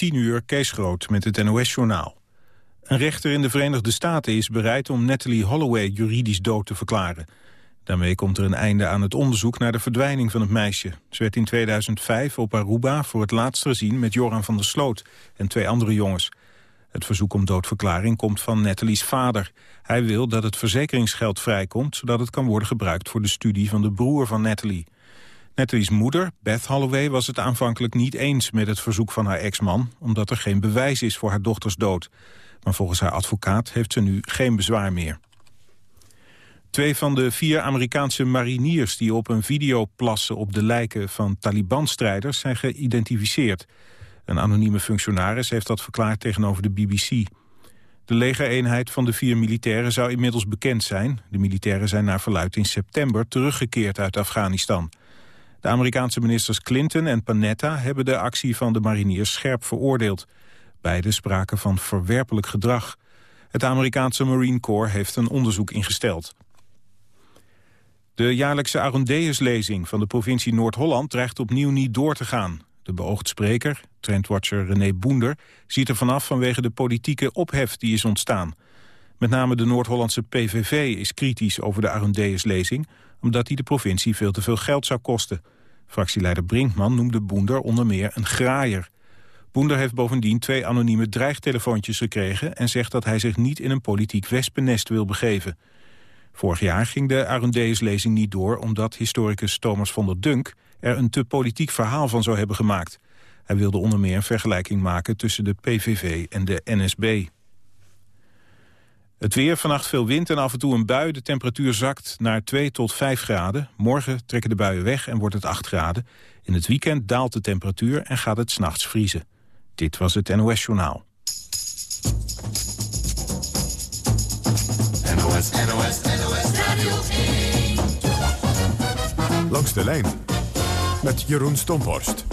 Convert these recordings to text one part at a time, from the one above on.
10 uur Kees Groot met het NOS-journaal. Een rechter in de Verenigde Staten is bereid om Natalie Holloway juridisch dood te verklaren. Daarmee komt er een einde aan het onderzoek naar de verdwijning van het meisje. Ze werd in 2005 op Aruba voor het laatst gezien met Joran van der Sloot en twee andere jongens. Het verzoek om doodverklaring komt van Natalie's vader. Hij wil dat het verzekeringsgeld vrijkomt... zodat het kan worden gebruikt voor de studie van de broer van Natalie. Natalie's moeder, Beth Holloway, was het aanvankelijk niet eens met het verzoek van haar ex-man... omdat er geen bewijs is voor haar dochters dood. Maar volgens haar advocaat heeft ze nu geen bezwaar meer. Twee van de vier Amerikaanse mariniers die op een video plassen op de lijken van Taliban-strijders zijn geïdentificeerd. Een anonieme functionaris heeft dat verklaard tegenover de BBC. De legereenheid van de vier militairen zou inmiddels bekend zijn. De militairen zijn naar verluid in september teruggekeerd uit Afghanistan. De Amerikaanse ministers Clinton en Panetta hebben de actie van de mariniers scherp veroordeeld. Beiden spraken van verwerpelijk gedrag. Het Amerikaanse Marine Corps heeft een onderzoek ingesteld. De jaarlijkse Arondeus-lezing van de provincie Noord-Holland dreigt opnieuw niet door te gaan. De beoogd spreker, trendwatcher René Boender, ziet er vanaf vanwege de politieke ophef die is ontstaan. Met name de Noord-Hollandse PVV is kritisch over de Arondeus-lezing... omdat die de provincie veel te veel geld zou kosten. Fractieleider Brinkman noemde Boender onder meer een graaier. Boender heeft bovendien twee anonieme dreigtelefoontjes gekregen... en zegt dat hij zich niet in een politiek wespennest wil begeven. Vorig jaar ging de Arondeus-lezing niet door... omdat historicus Thomas von der Dunk er een te politiek verhaal van zou hebben gemaakt. Hij wilde onder meer een vergelijking maken tussen de PVV en de NSB. Het weer, vannacht veel wind en af en toe een bui. De temperatuur zakt naar 2 tot 5 graden. Morgen trekken de buien weg en wordt het 8 graden. In het weekend daalt de temperatuur en gaat het s'nachts vriezen. Dit was het NOS Journaal. NOS, NOS, NOS Radio 1. Langs de lijn met Jeroen Stomborst.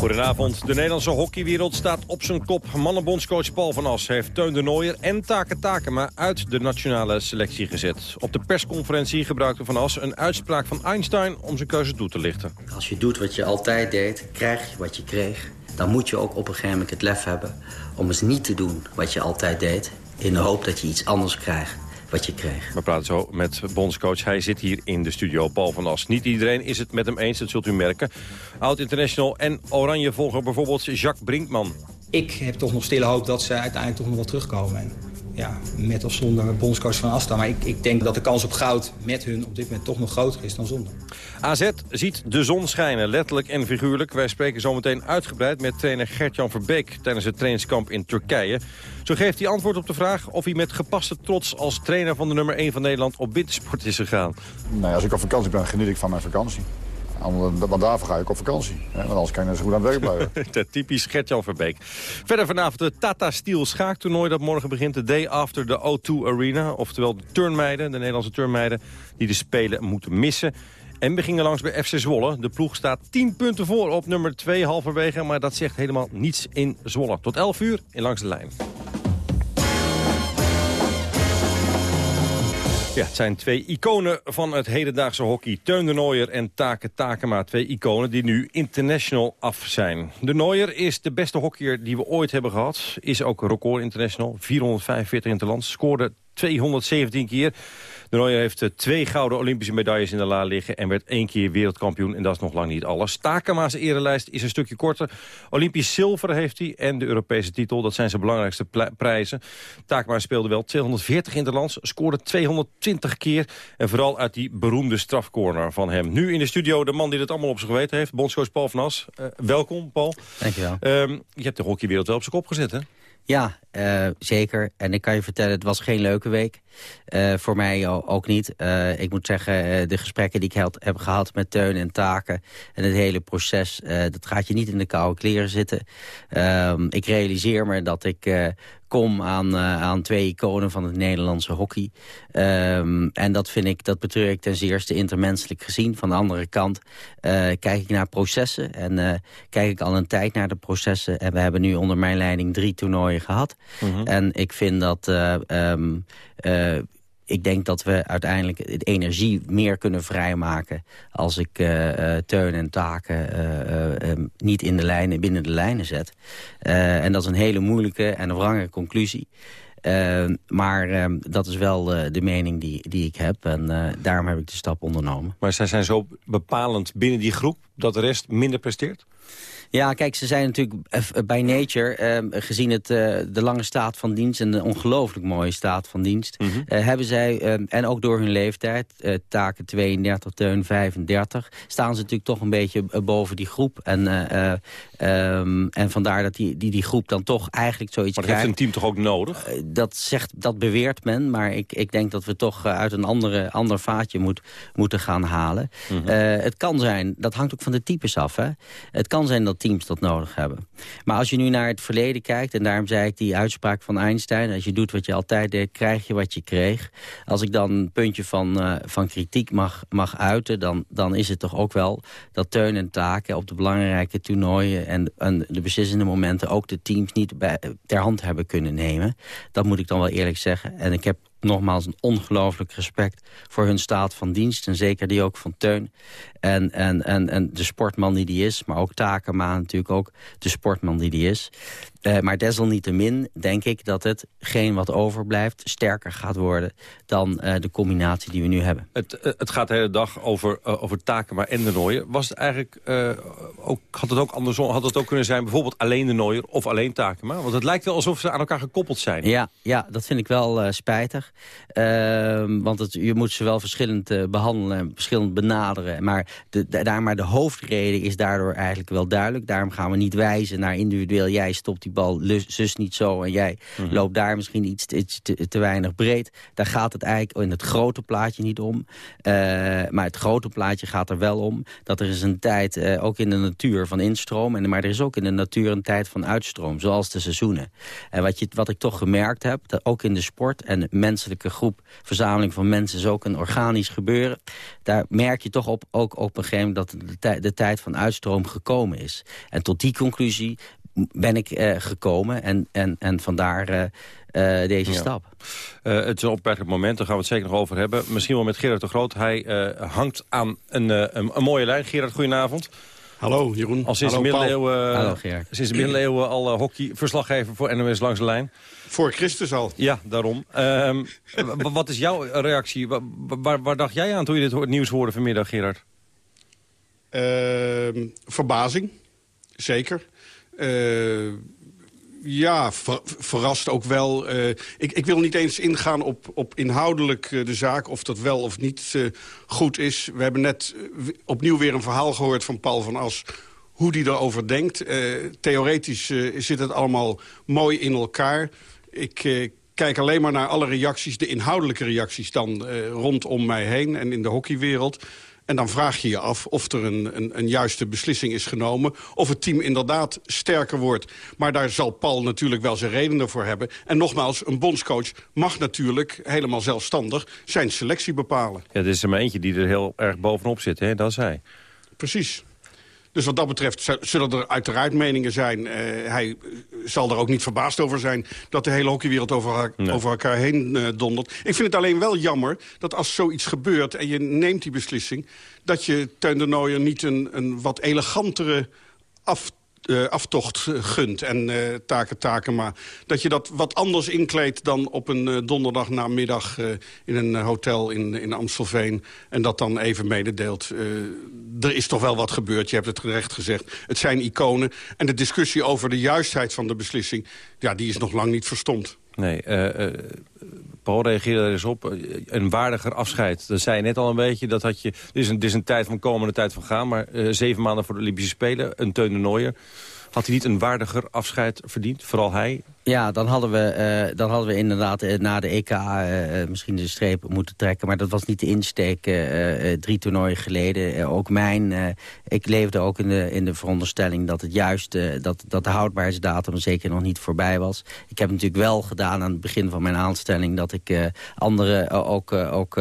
Goedenavond. De Nederlandse hockeywereld staat op zijn kop. Mannenbondscoach Paul van As heeft Teun de Nooier en Taken Takema uit de nationale selectie gezet. Op de persconferentie gebruikte van As een uitspraak van Einstein om zijn keuze toe te lichten. Als je doet wat je altijd deed, krijg je wat je kreeg. Dan moet je ook op een gegeven moment het lef hebben om eens niet te doen wat je altijd deed... in de hoop dat je iets anders krijgt wat je kreeg. We praten zo met bondscoach. Hij zit hier in de studio, Paul van As. Niet iedereen is het met hem eens, dat zult u merken. Oud-international en oranje volger bijvoorbeeld Jacques Brinkman. Ik heb toch nog stille hoop dat ze uiteindelijk toch nog wel terugkomen ja, met of zonder bondscoach van Asta. Maar ik, ik denk dat de kans op goud met hun op dit moment toch nog groter is dan zonder. AZ ziet de zon schijnen, letterlijk en figuurlijk. Wij spreken zometeen uitgebreid met trainer Gert-Jan Verbeek... tijdens het trainingskamp in Turkije. Zo geeft hij antwoord op de vraag of hij met gepaste trots... als trainer van de nummer 1 van Nederland op wintersport is gegaan. Nee, als ik op vakantie ben, geniet ik van mijn vakantie. Want daarvoor ga ik op vakantie. Want anders kan je net zo goed aan het werk blijven. Typisch Gert-Jan Verbeek. Verder vanavond het Tata Steel schaaktoernooi dat morgen begint. De day after the O2 Arena. Oftewel de turnmeiden, de Nederlandse turnmeiden... die de Spelen moeten missen. En we gingen langs bij FC Zwolle. De ploeg staat 10 punten voor op nummer 2 halverwege. Maar dat zegt helemaal niets in Zwolle. Tot 11 uur in Langs de Lijn. Ja, het zijn twee iconen van het hedendaagse hockey. Teun de Nooier en Take Takema. Twee iconen die nu international af zijn. De Nooier is de beste hockeyer die we ooit hebben gehad. Is ook record international. 445 in het land. Scoorde 217 keer. De Nooier heeft eh, twee gouden Olympische medailles in de la liggen... en werd één keer wereldkampioen en dat is nog lang niet alles. Takema's erelijst is een stukje korter. Olympisch zilver heeft hij en de Europese titel. Dat zijn zijn belangrijkste prijzen. Takema speelde wel 240 in de land, scoorde 220 keer... en vooral uit die beroemde strafcorner van hem. Nu in de studio de man die het allemaal op zich geweten heeft... bondscoach Paul van As. Uh, welkom, Paul. Dank je wel. Um, je hebt de hockeywereld wel op zijn kop gezet, hè? Ja, uh, zeker. En ik kan je vertellen, het was geen leuke week. Uh, voor mij ook niet. Uh, ik moet zeggen, de gesprekken die ik heb gehad met Teun en Taken... en het hele proces, dat gaat je niet in de koude kleren zitten. Ehm, ik realiseer me dat ik kom aan, uh, aan twee iconen van het Nederlandse hockey. Um, en dat vind ik, dat betreur ik ten zeerste intermenselijk gezien. Van de andere kant uh, kijk ik naar processen en uh, kijk ik al een tijd naar de processen. En we hebben nu onder mijn leiding drie toernooien gehad. Mm -hmm. En ik vind dat... Um, ik denk dat we uiteindelijk de energie meer kunnen vrijmaken... als ik uh, teun en taken uh, niet in de lijnen, binnen de lijnen zet. en dat is een hele moeilijke en wrange conclusie. maar dat is wel de mening die, die ik heb. En daarom heb ik de stap ondernomen. Maar zij zijn zo bepalend binnen die groep... dat de rest minder presteert? Ja, kijk, ze zijn natuurlijk eh, bij nature, ehm, gezien het, uh, de lange staat van dienst... en de ongelooflijk mooie staat van dienst... Mm hebben zij, ehm, en ook door hun leeftijd, taken 32, teun 35... staan ze natuurlijk toch een beetje boven die groep. En, um, en vandaar dat die, die, die groep dan toch eigenlijk zoiets Maar dat heeft een team toch ook nodig? dat, zegt, dat beweert men, maar ik, ik denk dat we toch uit een andere, ander vaatje moet, moeten gaan halen. Mm het kan zijn, dat hangt ook van de types af. Hè? Het kan zijn dat teams dat nodig hebben. Maar als je nu naar het verleden kijkt... en daarom zei ik die uitspraak van Einstein... als je doet wat je altijd deed, krijg je wat je kreeg. Als ik dan een puntje van, uh, van kritiek mag, mag uiten... Dan, dan is het toch ook wel dat Teun en Taken op de belangrijke toernooien... en, en de beslissende momenten ook de teams niet bij, ter hand hebben kunnen nemen. Dat moet ik dan wel eerlijk zeggen. En ik heb nogmaals een ongelooflijk respect voor hun staat van dienst. En zeker die ook van Teun. En, en, en, en de sportman die die is. Maar ook Takema natuurlijk ook de sportman die die is. Uh, maar desalniettemin denk ik dat hetgeen wat overblijft... sterker gaat worden dan uh, de combinatie die we nu hebben. Het, uh, het gaat de hele dag over, over Takema en de Nooier. Was het eigenlijk ook, had het ook andersom had het ook kunnen zijn... bijvoorbeeld alleen de Nooier of alleen Takema? Want het lijkt wel alsof ze aan elkaar gekoppeld zijn. Ja, ja dat vind ik wel spijtig. Ehm, want het, je moet ze wel verschillend behandelen en verschillend benaderen. Maar de, de, daar maar de hoofdreden is daardoor eigenlijk wel duidelijk. Daarom gaan we niet wijzen naar individueel... jij stopt die bal zus niet zo en jij mhm. loopt daar misschien iets, te, te, weinig breed. Daar gaat het eigenlijk in het grote plaatje niet om. Uh, maar het grote plaatje gaat er wel om dat er is een tijd, uh, ook in de natuur, van instroom. En, maar er is ook in de natuur een tijd van uitstroom, zoals de seizoenen. En wat, je, wat ik toch gemerkt heb, dat ook in de sport en de menselijke groep, verzameling van mensen, is ook een organisch gebeuren. Daar merk je toch op, ook op een gegeven moment dat de, de tijd van uitstroom gekomen is. En tot die conclusie ben ik uh, gekomen en, en, en vandaar uh, uh, deze ja. stap. het is een opmerkelijk moment, daar gaan we het zeker nog over hebben. Misschien wel met Gerard de Groot. Hij hangt aan een, een, een, mooie lijn. Gerard, goedenavond. Hallo Jeroen. Al sinds Hallo, de middeleeuwen, Hallo, sinds de middeleeuwen al hockey-verslaggever voor NOS Langs de Lijn. Voor Christus al. Ja, daarom. Um, wat is jouw reactie? Waar, waar, waar, dacht jij aan toen je dit nieuws hoorde vanmiddag, Gerard? Uh, verbazing, zeker. Uh, ja, ver, verrast ook wel. Uh, ik, ik, wil niet eens ingaan op, op inhoudelijk uh, de zaak... of dat wel of niet goed is. We hebben net opnieuw weer een verhaal gehoord van Paul van As... hoe die erover denkt. theoretisch zit het allemaal mooi in elkaar. Ik kijk alleen maar naar alle reacties, de inhoudelijke reacties... dan rondom mij heen en in de hockeywereld... En dan vraag je je af of er een, een, een, juiste beslissing is genomen. Of het team inderdaad sterker wordt. Maar daar zal Paul natuurlijk wel zijn redenen voor hebben. En nogmaals, een bondscoach mag natuurlijk helemaal zelfstandig zijn selectie bepalen. Ja, er is er maar eentje die er heel erg bovenop zit, hè? dat is hij. Precies. Dus wat dat betreft zullen er uiteraard meningen zijn. Uh, hij zal er ook niet verbaasd over zijn... dat de hele hockeywereld over, nee. over elkaar heen uh, dondert. Ik vind het alleen wel jammer dat als zoiets gebeurt... en je neemt die beslissing... dat je Teun de Nooier niet een, een wat elegantere af uh, aftocht gunt en uh, taken taken. Maar dat je dat wat anders inkleedt dan op een uh, donderdagnamiddag... in een hotel in, in Amstelveen en dat dan even mededeelt. er is toch wel wat gebeurd, je hebt het terecht gezegd. Het zijn iconen en de discussie over de juistheid van de beslissing... Ja, die is nog lang niet verstomd. Nee, Paul reageerde er eens op. Een waardiger afscheid. Dat zei je net al een beetje. Dat had je, dit, is een, dit is een tijd van komen, tijd van gaan. Maar uh, zeven maanden voor de Olympische Spelen. Een Teun de Nooier. Had hij niet een waardiger afscheid verdiend? Vooral hij? Ja, dan hadden we, uh, dan hadden we inderdaad uh, na de EK misschien de streep moeten trekken. Maar dat was niet de insteek drie toernooien geleden. ook mijn, ik leefde ook in de, in de veronderstelling dat het juist dat, dat de houdbaarheidsdatum zeker nog niet voorbij was. Ik heb natuurlijk wel gedaan aan het begin van mijn aanstelling dat ik andere ook, ook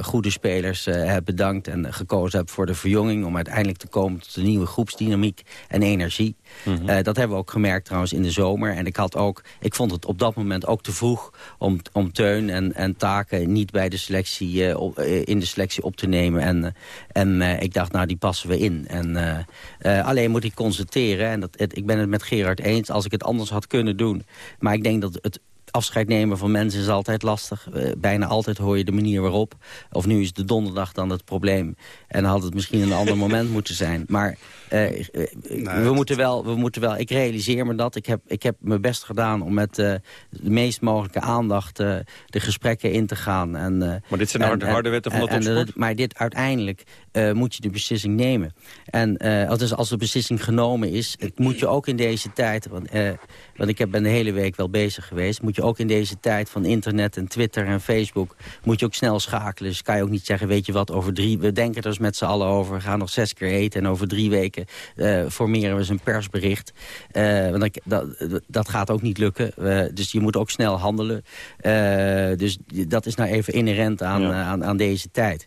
goede spelers heb bedankt en gekozen heb voor de verjonging. Om uiteindelijk te komen tot een nieuwe groepsdynamiek en energie. Mm -hmm. dat hebben we ook gemerkt trouwens in de zomer zomer. En ik, had ook, ik vond het op dat moment ook te vroeg om, om Teun en, en Taken niet bij de selectie, in de selectie op te nemen. En, en ik dacht, nou, die passen we in. En, alleen moet ik constateren, en dat, ik ben het met Gerard eens... als ik het anders had kunnen doen. Maar ik denk dat het afscheid nemen van mensen is altijd lastig. Uh, bijna altijd hoor je de manier waarop. Of nu is de donderdag dan het probleem. En dan had het misschien een ander moment moeten zijn. Maar uh, we, moeten wel, we moeten wel... Ik realiseer me dat. Ik heb, ik heb mijn best gedaan om met de meest mogelijke aandacht... de gesprekken in te gaan. En, maar dit zijn de harde, harde wetten van de topsport? Maar dit uiteindelijk moet je de beslissing nemen. En dus als de beslissing genomen is... moet je ook in deze tijd... Want, want ik ben de hele week wel bezig geweest... moet je ook in deze tijd van internet en Twitter en Facebook... moet je ook snel schakelen. Dus kan je ook niet zeggen, weet je wat, over drie... we denken er dus met z'n allen over, we gaan nog zes keer eten... en over drie weken uh, formeren we eens een persbericht. Uh, want dat, dat, gaat ook niet lukken. Uh, dus je moet ook snel handelen. dus dat is nou even inherent aan, aan, aan deze tijd.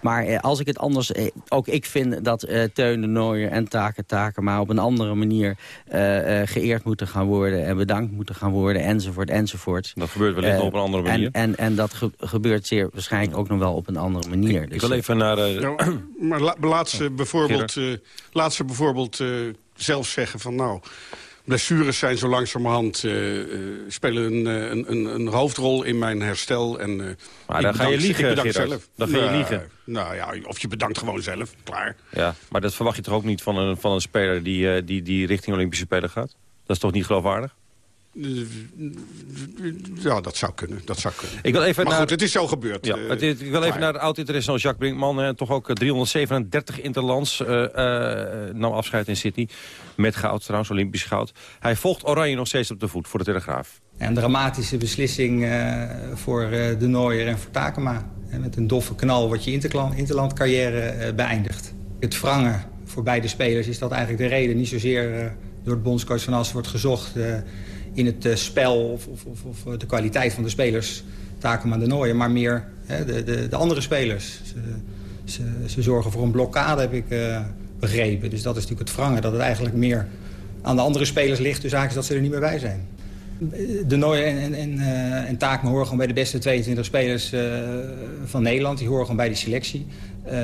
Maar eh, als ik het anders... Eh, ook ik vind dat eh, Teun de Nooier en Taken Taken... maar op een andere manier eh, eh, geëerd moeten gaan worden... en bedankt moeten gaan worden, enzovoort, enzovoort. Dat gebeurt wellicht op een andere manier. En, en, en dat ge gebeurt zeer waarschijnlijk ook nog wel op een andere manier. Ik, dus, ik wil even naar... Nou, maar la, laat ze bijvoorbeeld, laat ze bijvoorbeeld zelf zeggen van... nou blessures zijn zo langzamerhand uh, spelen een, een, een, hoofdrol in mijn herstel. En, maar dan ga je liegen, ik zelf. Dan ga je liegen. Nou ja, of je bedankt gewoon zelf, klaar. Ja, maar dat verwacht je toch ook niet van een, van een speler die, die, die richting Olympische Spelen gaat? Dat is toch niet geloofwaardig? Ja, dat zou kunnen. Dat zou kunnen. Ik wil even maar naar... goed, het is zo gebeurd. Ja, het, ik wil even naar de oud-international Jacques Brinkman. Hè, toch ook 337 interlands. Uh, uh, nam afscheid in Sydney. Met goud trouwens, Olympisch goud. Hij volgt Oranje nog steeds op de voet voor de Telegraaf. Een dramatische beslissing uh, voor de Nooier en voor Takema. met een doffe knal wordt je interlandcarrière beëindigd. Het wrangen voor beide spelers is dat eigenlijk de reden. Niet zozeer door de bondscoach van As wordt gezocht in het uh, spel of, of, of, of, de kwaliteit van de spelers. Takema de Nooijen, maar meer hè, de, de, de, andere spelers. Ze, ze, ze, zorgen voor een blokkade, heb ik uh, begrepen. Dus dat is natuurlijk het wrangen, dat het eigenlijk meer aan de andere spelers ligt. Dus eigenlijk is dat ze er niet meer bij zijn. De Nooijen en, en, en, en horen gewoon bij de beste 22 spelers van Nederland. Die horen gewoon bij die selectie. Uh,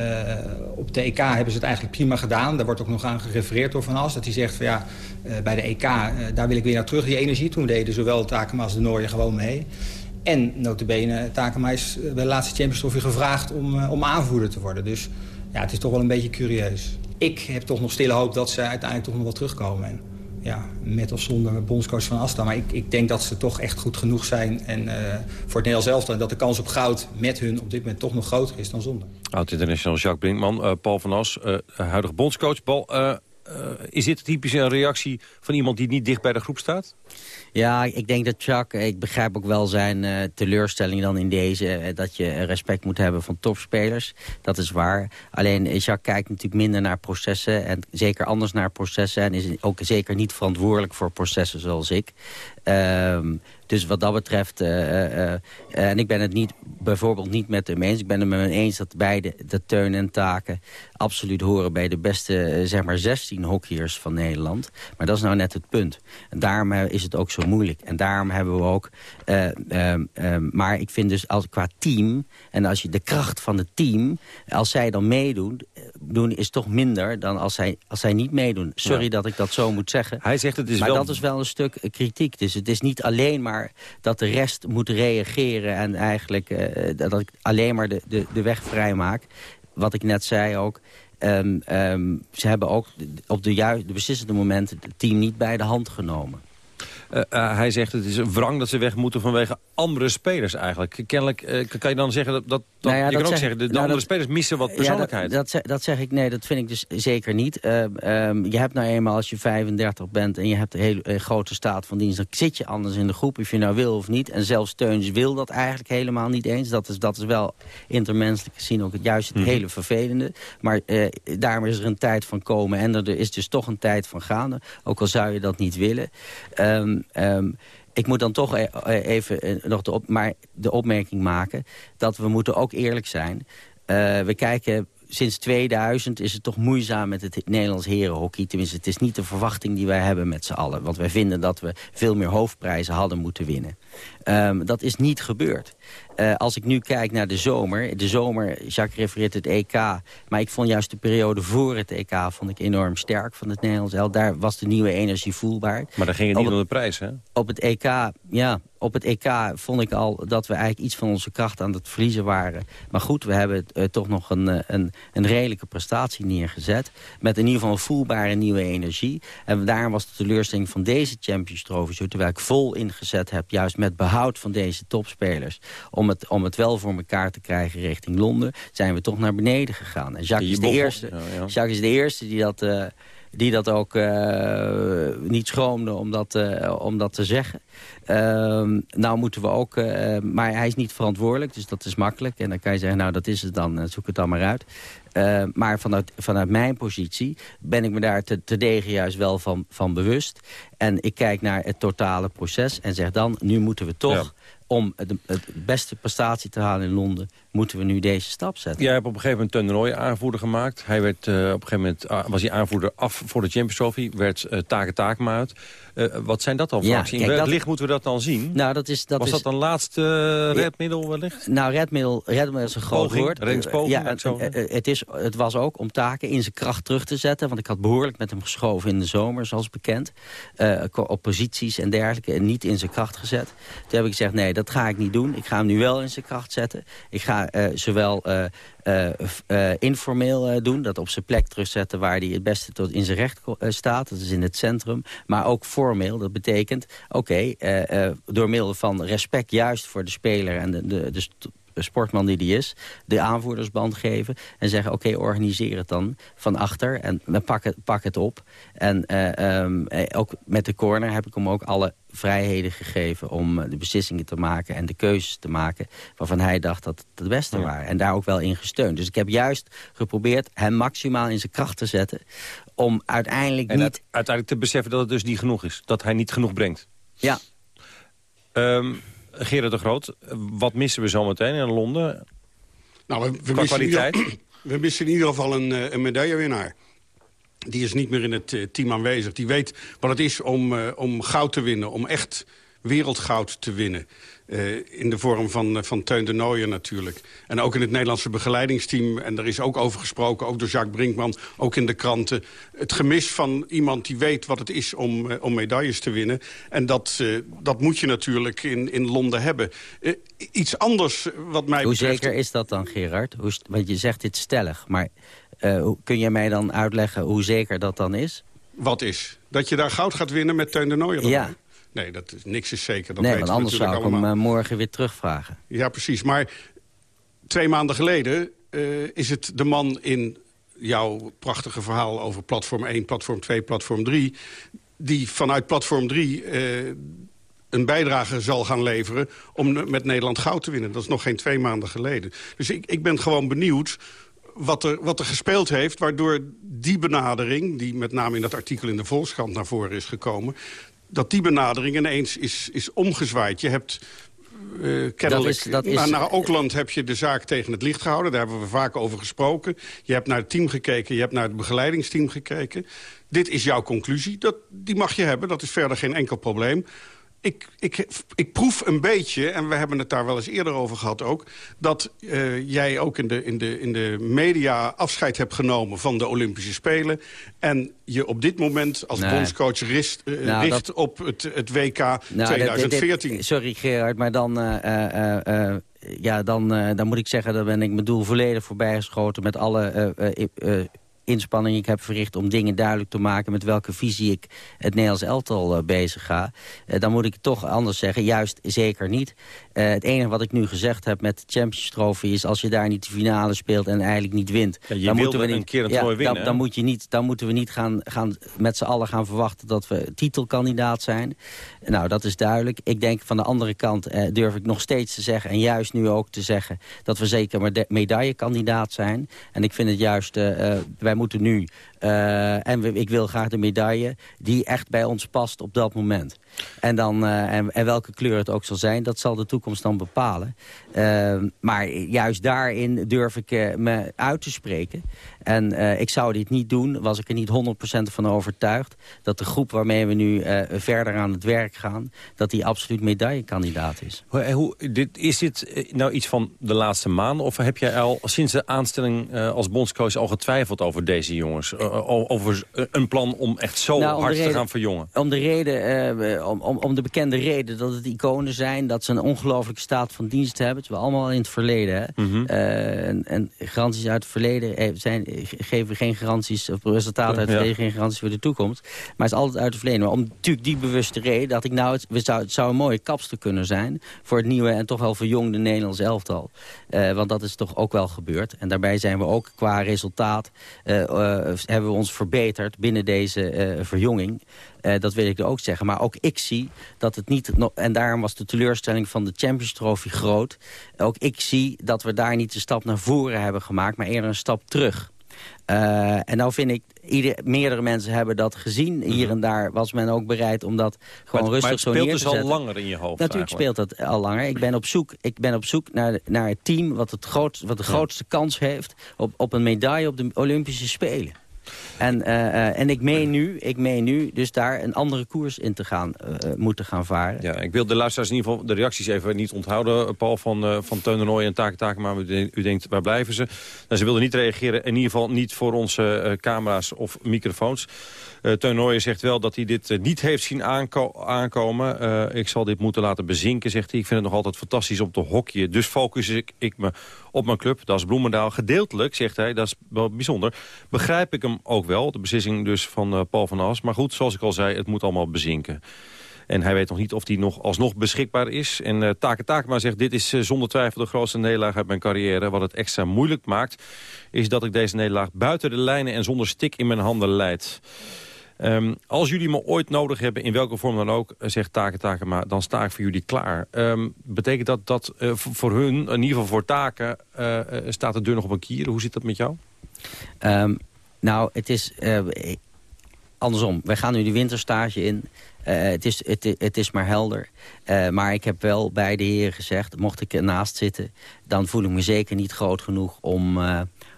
op de EK hebben ze het eigenlijk prima gedaan. Daar wordt ook nog aan gerefereerd door Van As. Dat hij zegt van ja, uh, bij de EK, uh, daar wil ik weer naar terug. Die energie toen deden zowel Takema als de Nooijen gewoon mee. En notabene, Takema is bij de laatste Champions Trophy gevraagd om, om aanvoerder te worden. Dus ja, het is toch wel een beetje curieus. Ik heb toch nog stille hoop dat ze uiteindelijk toch nog wel terugkomen. Ja, met of zonder bondscoach van Asta. Maar ik, ik denk dat ze toch echt goed genoeg zijn. En uh, voor het Nederlands elftal dat de kans op goud met hun op dit moment toch nog groter is dan zonder. Oud-international Jacques Brinkman, uh, Paul van As, uh, huidige bondscoach. Paul, is dit typisch een reactie van iemand die niet dicht bij de groep staat? Ja, ik denk dat Jacques, ik begrijp ook wel zijn uh, teleurstelling dan in deze... Uh, dat je respect moet hebben van topspelers. Dat is waar. Alleen Jacques kijkt natuurlijk minder naar processen... en zeker anders naar processen... en is ook zeker niet verantwoordelijk voor processen zoals ik. Um, dus wat dat betreft, uh, uh, uh, en ik ben het niet, bijvoorbeeld niet met hem eens. Ik ben het met hem eens dat beide, de teun en taken, absoluut horen bij de beste, zeg maar, 16 hockeyers van Nederland. Maar dat is nou net het punt. En daarom is het ook zo moeilijk. En daarom hebben we ook, maar ik vind dus als, qua team, en als je de kracht van het team, als zij dan meedoen, doen is toch minder dan als zij, als zij niet meedoen. Sorry ja. dat ik dat zo moet zeggen. Hij zegt het is maar wel... dat is wel een stuk kritiek. Dus het is niet alleen maar dat de rest moet reageren... en eigenlijk uh, dat ik alleen maar de, de, de weg vrij maak. Wat ik net zei ook... Um, um, ze hebben ook op de, de beslissende momenten het team niet bij de hand genomen. Uh, uh, hij zegt het is een wrang dat ze weg moeten vanwege andere spelers eigenlijk. Kennelijk uh, kan je dan zeggen dat... dat, nou ja, je dat kan ook zeggen, de, de nou andere dat, spelers missen wat persoonlijkheid. Ja, dat, dat, dat, zeg ik, nee, dat vind ik dus zeker niet. Um, je hebt nou eenmaal als je 35 bent en je hebt een hele grote staat van dienst... dan zit je anders in de groep, of je nou wil of niet. En zelfs Steuns wil dat eigenlijk helemaal niet eens. Dat is, dat is wel intermenselijk gezien ook het, juist het -hmm. hele vervelende. Maar daarom is er een tijd van komen en er is dus toch een tijd van gaande. Ook al zou je dat niet willen. Um, Um, ik moet dan toch e even nog de, op maar de opmerking maken... dat we moeten ook eerlijk zijn. Uh, we kijken sinds 2000 is het toch moeizaam met het Nederlands herenhockey. Tenminste, het is niet de verwachting die wij hebben met z'n allen. Want wij vinden dat we veel meer hoofdprijzen hadden moeten winnen. Um, dat is niet gebeurd. Uh, als ik nu kijk naar de zomer. De zomer, Jacques refereert het EK. Maar ik vond juist de periode voor het EK vond ik enorm sterk van het Nederlands. Daar was de nieuwe energie voelbaar. Maar dan ging het niet om de prijs, hè? Op het EK, ja, op het EK vond ik al dat we eigenlijk iets van onze kracht aan het verliezen waren. Maar goed, we hebben uh, toch nog een, uh, een, een redelijke prestatie neergezet. Met in ieder geval een voelbare nieuwe energie. En daarom was de teleurstelling van deze Champions Trophy... terwijl ik vol ingezet heb, juist met behoud van deze topspelers... om het, om het wel voor elkaar te krijgen richting Londen... zijn we toch naar beneden gegaan. En Jacques, is de, eerste, ja, ja. Jacques is de eerste die dat... Uh, die dat ook uh, niet schroomde om dat, uh, om dat te zeggen. Uh, nou moeten we ook... maar hij is niet verantwoordelijk, dus dat is makkelijk. En dan kan je zeggen, nou dat is het dan, zoek het dan maar uit. Uh, maar vanuit, vanuit mijn positie ben ik me daar te, te juist wel van, van bewust. En ik kijk naar het totale proces en zeg dan... nu moeten we toch. Om het, het, beste prestatie te halen in Londen... moeten we nu deze stap zetten. Jij hebt op een gegeven moment Teun de Nooy aanvoerder gemaakt. Hij werd, uh, op een gegeven moment uh, was hij aanvoerder af voor de Champions Trophy. Werd uh, Taken uit. wat zijn dat dan voor ja, kijk, In welk dat- licht moeten we dat dan zien? Nou, dat is, dat was is, dat een laatste redmiddel wellicht? Nou, redmiddel, redmiddel is een groot woord. ja, het, het, is, het was ook om taken in zijn kracht terug te zetten. Want ik had behoorlijk met hem geschoven in de zomer, zoals bekend. Uh, op posities en dergelijke. En niet in zijn kracht gezet. Toen heb ik gezegd, nee, dat ga ik niet doen. Ik ga hem nu wel in zijn kracht zetten. Ik ga uh, zowel... Uh, uh, informeel doen. Dat op zijn plek terugzetten waar hij het beste tot in zijn recht staat. Dat is in het centrum. Maar ook formeel. Dat betekent, oké, door middel van respect juist voor de speler en de, de, de sportman die die is, de aanvoerdersband geven en zeggen, oké, okay, organiseer het dan van achter en pak het, pak het op. En uh, um, ook met de corner heb ik hem ook alle vrijheden gegeven om de beslissingen te maken en de keuzes te maken waarvan hij dacht dat het het beste ja. waren. En daar ook wel in gesteund. Dus ik heb juist geprobeerd hem maximaal in zijn kracht te zetten om uiteindelijk en niet... uiteindelijk te beseffen dat het dus niet genoeg is. Dat hij niet genoeg brengt. Ja. Um, Gerard de Groot, wat missen we zometeen in Londen? Nou, we, we, missen kwaliteit? ieder, we missen in ieder geval een, een medaillewinnaar. Die is niet meer in het uh, team aanwezig. Die weet wat het is om, uh, om goud te winnen, om echt wereldgoud te winnen. Uh, in de vorm van, uh, van Teun de Nooijer natuurlijk. En ook in het Nederlandse begeleidingsteam. En er is ook over gesproken, ook door Jacques Brinkman, ook in de kranten. Het gemis van iemand die weet wat het is om, uh, om medailles te winnen. En dat, dat moet je natuurlijk in, in Londen hebben. iets anders wat mij Hoe betreft... zeker is dat dan, Gerard? Hoe, want je zegt dit stellig, maar kun je mij dan uitleggen hoe zeker dat dan is? Wat is? Dat je daar goud gaat winnen met Teun de Nooijer? Ja. Nee, dat is, niks is zeker. Dat nee, want anders zou ik allemaal. hem uh, morgen weer terugvragen. Ja, precies. Maar twee maanden geleden uh, is het de man in jouw prachtige verhaal over platform 1, platform 2, platform 3... die vanuit platform 3 uh, een bijdrage zal gaan leveren om met Nederland goud te winnen. Dat is nog geen twee maanden geleden. Dus ik, ik ben gewoon benieuwd wat er, wat er gespeeld heeft... waardoor die benadering, die met name in dat artikel in de Volkskrant naar voren is gekomen dat die benadering ineens is, is omgezwaaid. Je hebt uh, kennelijk... Dat is, dat is... naar, naar Oakland heb je de zaak tegen het licht gehouden. Daar hebben we vaak over gesproken. Je hebt naar het team gekeken, je hebt naar het begeleidingsteam gekeken. Dit is jouw conclusie. Dat, die mag je hebben, dat is verder geen enkel probleem. Ik, ik, ik proef een beetje, en we hebben het daar wel eens eerder over gehad ook... dat uh, jij ook in de, in, de, in de media afscheid hebt genomen van de Olympische Spelen... en je op dit moment als Nee. bondscoach richt, uh, Nou, richt dat- op het, het WK Nou, dit- dit- 2014. dit- sorry Gerard, maar dan, eh, eh, eh, eh, ja, dan, eh, dan moet ik zeggen... dan ben ik mijn doel volledig voorbijgeschoten met alle inspanningen ik heb verricht... om dingen duidelijk te maken met welke visie ik het Nederlands elftal eh, bezig ga. Eh, dan moet ik het toch anders zeggen, juist zeker niet. Eh, het enige wat ik nu gezegd heb met de Champions Trophy... is als je daar niet de finale speelt en eigenlijk niet wint... Ja, dan moeten we een niet, keer een ja, winnen, Dan, moet je niet, dan moeten we niet gaan, gaan met z'n allen gaan verwachten... dat we titelkandidaat zijn. Nou, dat is duidelijk. Ik denk van de andere kant eh, durf ik nog steeds te zeggen... en juist nu ook te zeggen dat we zeker medaillekandidaat zijn. En ik vind het juist, eh, eh, wij moeten nu... en ik wil graag de medaille die echt bij ons past op dat moment. En, dan, en, en, welke kleur het ook zal zijn, dat zal de toekomst dan bepalen. maar juist daarin durf ik me uit te spreken. En ik zou dit niet doen, was ik er niet 100% van overtuigd... dat de groep waarmee we nu verder aan het werk gaan... dat die absoluut medaillekandidaat is. Hoe, dit, is dit eh, nou iets van de laatste maanden? Of heb jij al sinds de aanstelling als bondscoach al getwijfeld over deze jongens? Uh, over een plan om echt zo nou, hard te gaan verjongen? Om de, reden, om, om, om, de bekende reden dat het iconen zijn... dat ze een ongelooflijke staat van dienst hebben. Het we allemaal in het verleden. Hè? Mm -hmm. en, en garanties uit het verleden zijn geven geen garanties, of resultaten uit het verleden, geen garanties voor de toekomst. Maar het is altijd uit het verleden. Maar om natuurlijk die bewuste reden dat ik nou, het, zou, het zou een mooie kapster kunnen zijn voor het nieuwe en toch wel verjongde Nederlands elftal. Uh, want dat is toch ook wel gebeurd. En daarbij zijn we ook qua resultaat, uh, hebben we ons verbeterd binnen deze verjonging. dat wil ik er ook zeggen. Maar ook ik zie dat het niet... En daarom was de teleurstelling van de Champions Trophy groot. Ook ik zie dat we daar niet de stap naar voren hebben gemaakt... maar eerder een stap terug. Uh, en nou vind ik, ieder, meerdere mensen hebben dat gezien. Hier mhm. en daar was men ook bereid om dat gewoon rustig zo neer te zetten. Speelt dus al langer in je hoofd Natuurlijk speelt dat al langer. Ik ben op zoek, ik ben op zoek naar, naar het team wat, het wat de grootste kans heeft... Op, op een medaille op de Olympische Spelen. En, uh, en ik meen nu, ik meen nu dus daar een andere koers in te gaan, uh, moeten gaan varen. Ja, ik wil de luisteraars in ieder geval de reacties even niet onthouden, Paul, van, uh, van Teun de Nooy en Taken Taken, maar u denkt, waar blijven ze? Nou, ze wilden niet reageren, in ieder geval niet voor onze camera's of microfoons. Uh, Teun Nooijen zegt wel dat hij dit uh, niet heeft zien aanko aankomen. Uh, ik zal dit moeten laten bezinken, zegt hij. Ik vind het nog altijd fantastisch om te hockeyen. Dus focus ik, ik me op mijn club, dat is Bloemendaal. Gedeeltelijk, zegt hij, dat is wel bijzonder. Begrijp ik hem ook wel, de beslissing dus van Paul van As. Maar goed, zoals ik al zei, het moet allemaal bezinken. En hij weet nog niet of die nog alsnog beschikbaar is. En uh, Take Takema zegt, dit is zonder twijfel de grootste nederlaag uit mijn carrière. Wat het extra moeilijk maakt, is dat ik deze nederlaag buiten de lijnen en zonder stik in mijn handen leid. Um, als jullie me ooit nodig hebben, in welke vorm dan ook, eh, zegt Taken Takema, dan sta ik voor jullie klaar. Um, betekent dat dat uh, voor hun, in ieder geval voor Taken, uh, staat de deur nog op een kier? Hoe zit dat met jou? Um, nou, het is andersom. Wij gaan nu de winterstage in. het, is, het, het, is maar helder. maar ik heb wel bij de heren gezegd, mocht ik ernaast zitten... dan voel ik me zeker niet groot genoeg om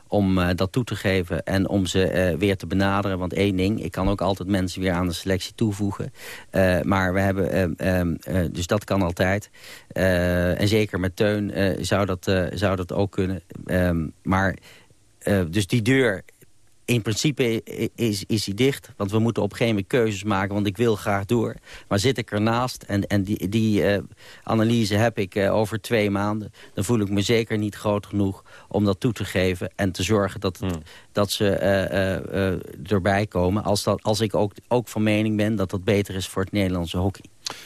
om uh, dat toe te geven en om ze uh, weer te benaderen. Want één ding, ik kan ook altijd mensen weer aan de selectie toevoegen. Uh, maar we hebben, ehm, dus dat kan altijd. en zeker met Teun zou, dat, zou dat ook kunnen. Um, maar, dus die deur in principe is, is hij dicht. Want we moeten op geen moment keuzes maken, want ik wil graag door. Maar zit ik ernaast en, en die, die uh, analyse heb ik uh, over twee maanden... dan voel ik me zeker niet groot genoeg om dat toe te geven... en te zorgen dat, het, hmm. dat ze uh, erbij komen. Als, dat, als ik ook, ook van mening ben dat dat beter is voor het Nederlandse hockey.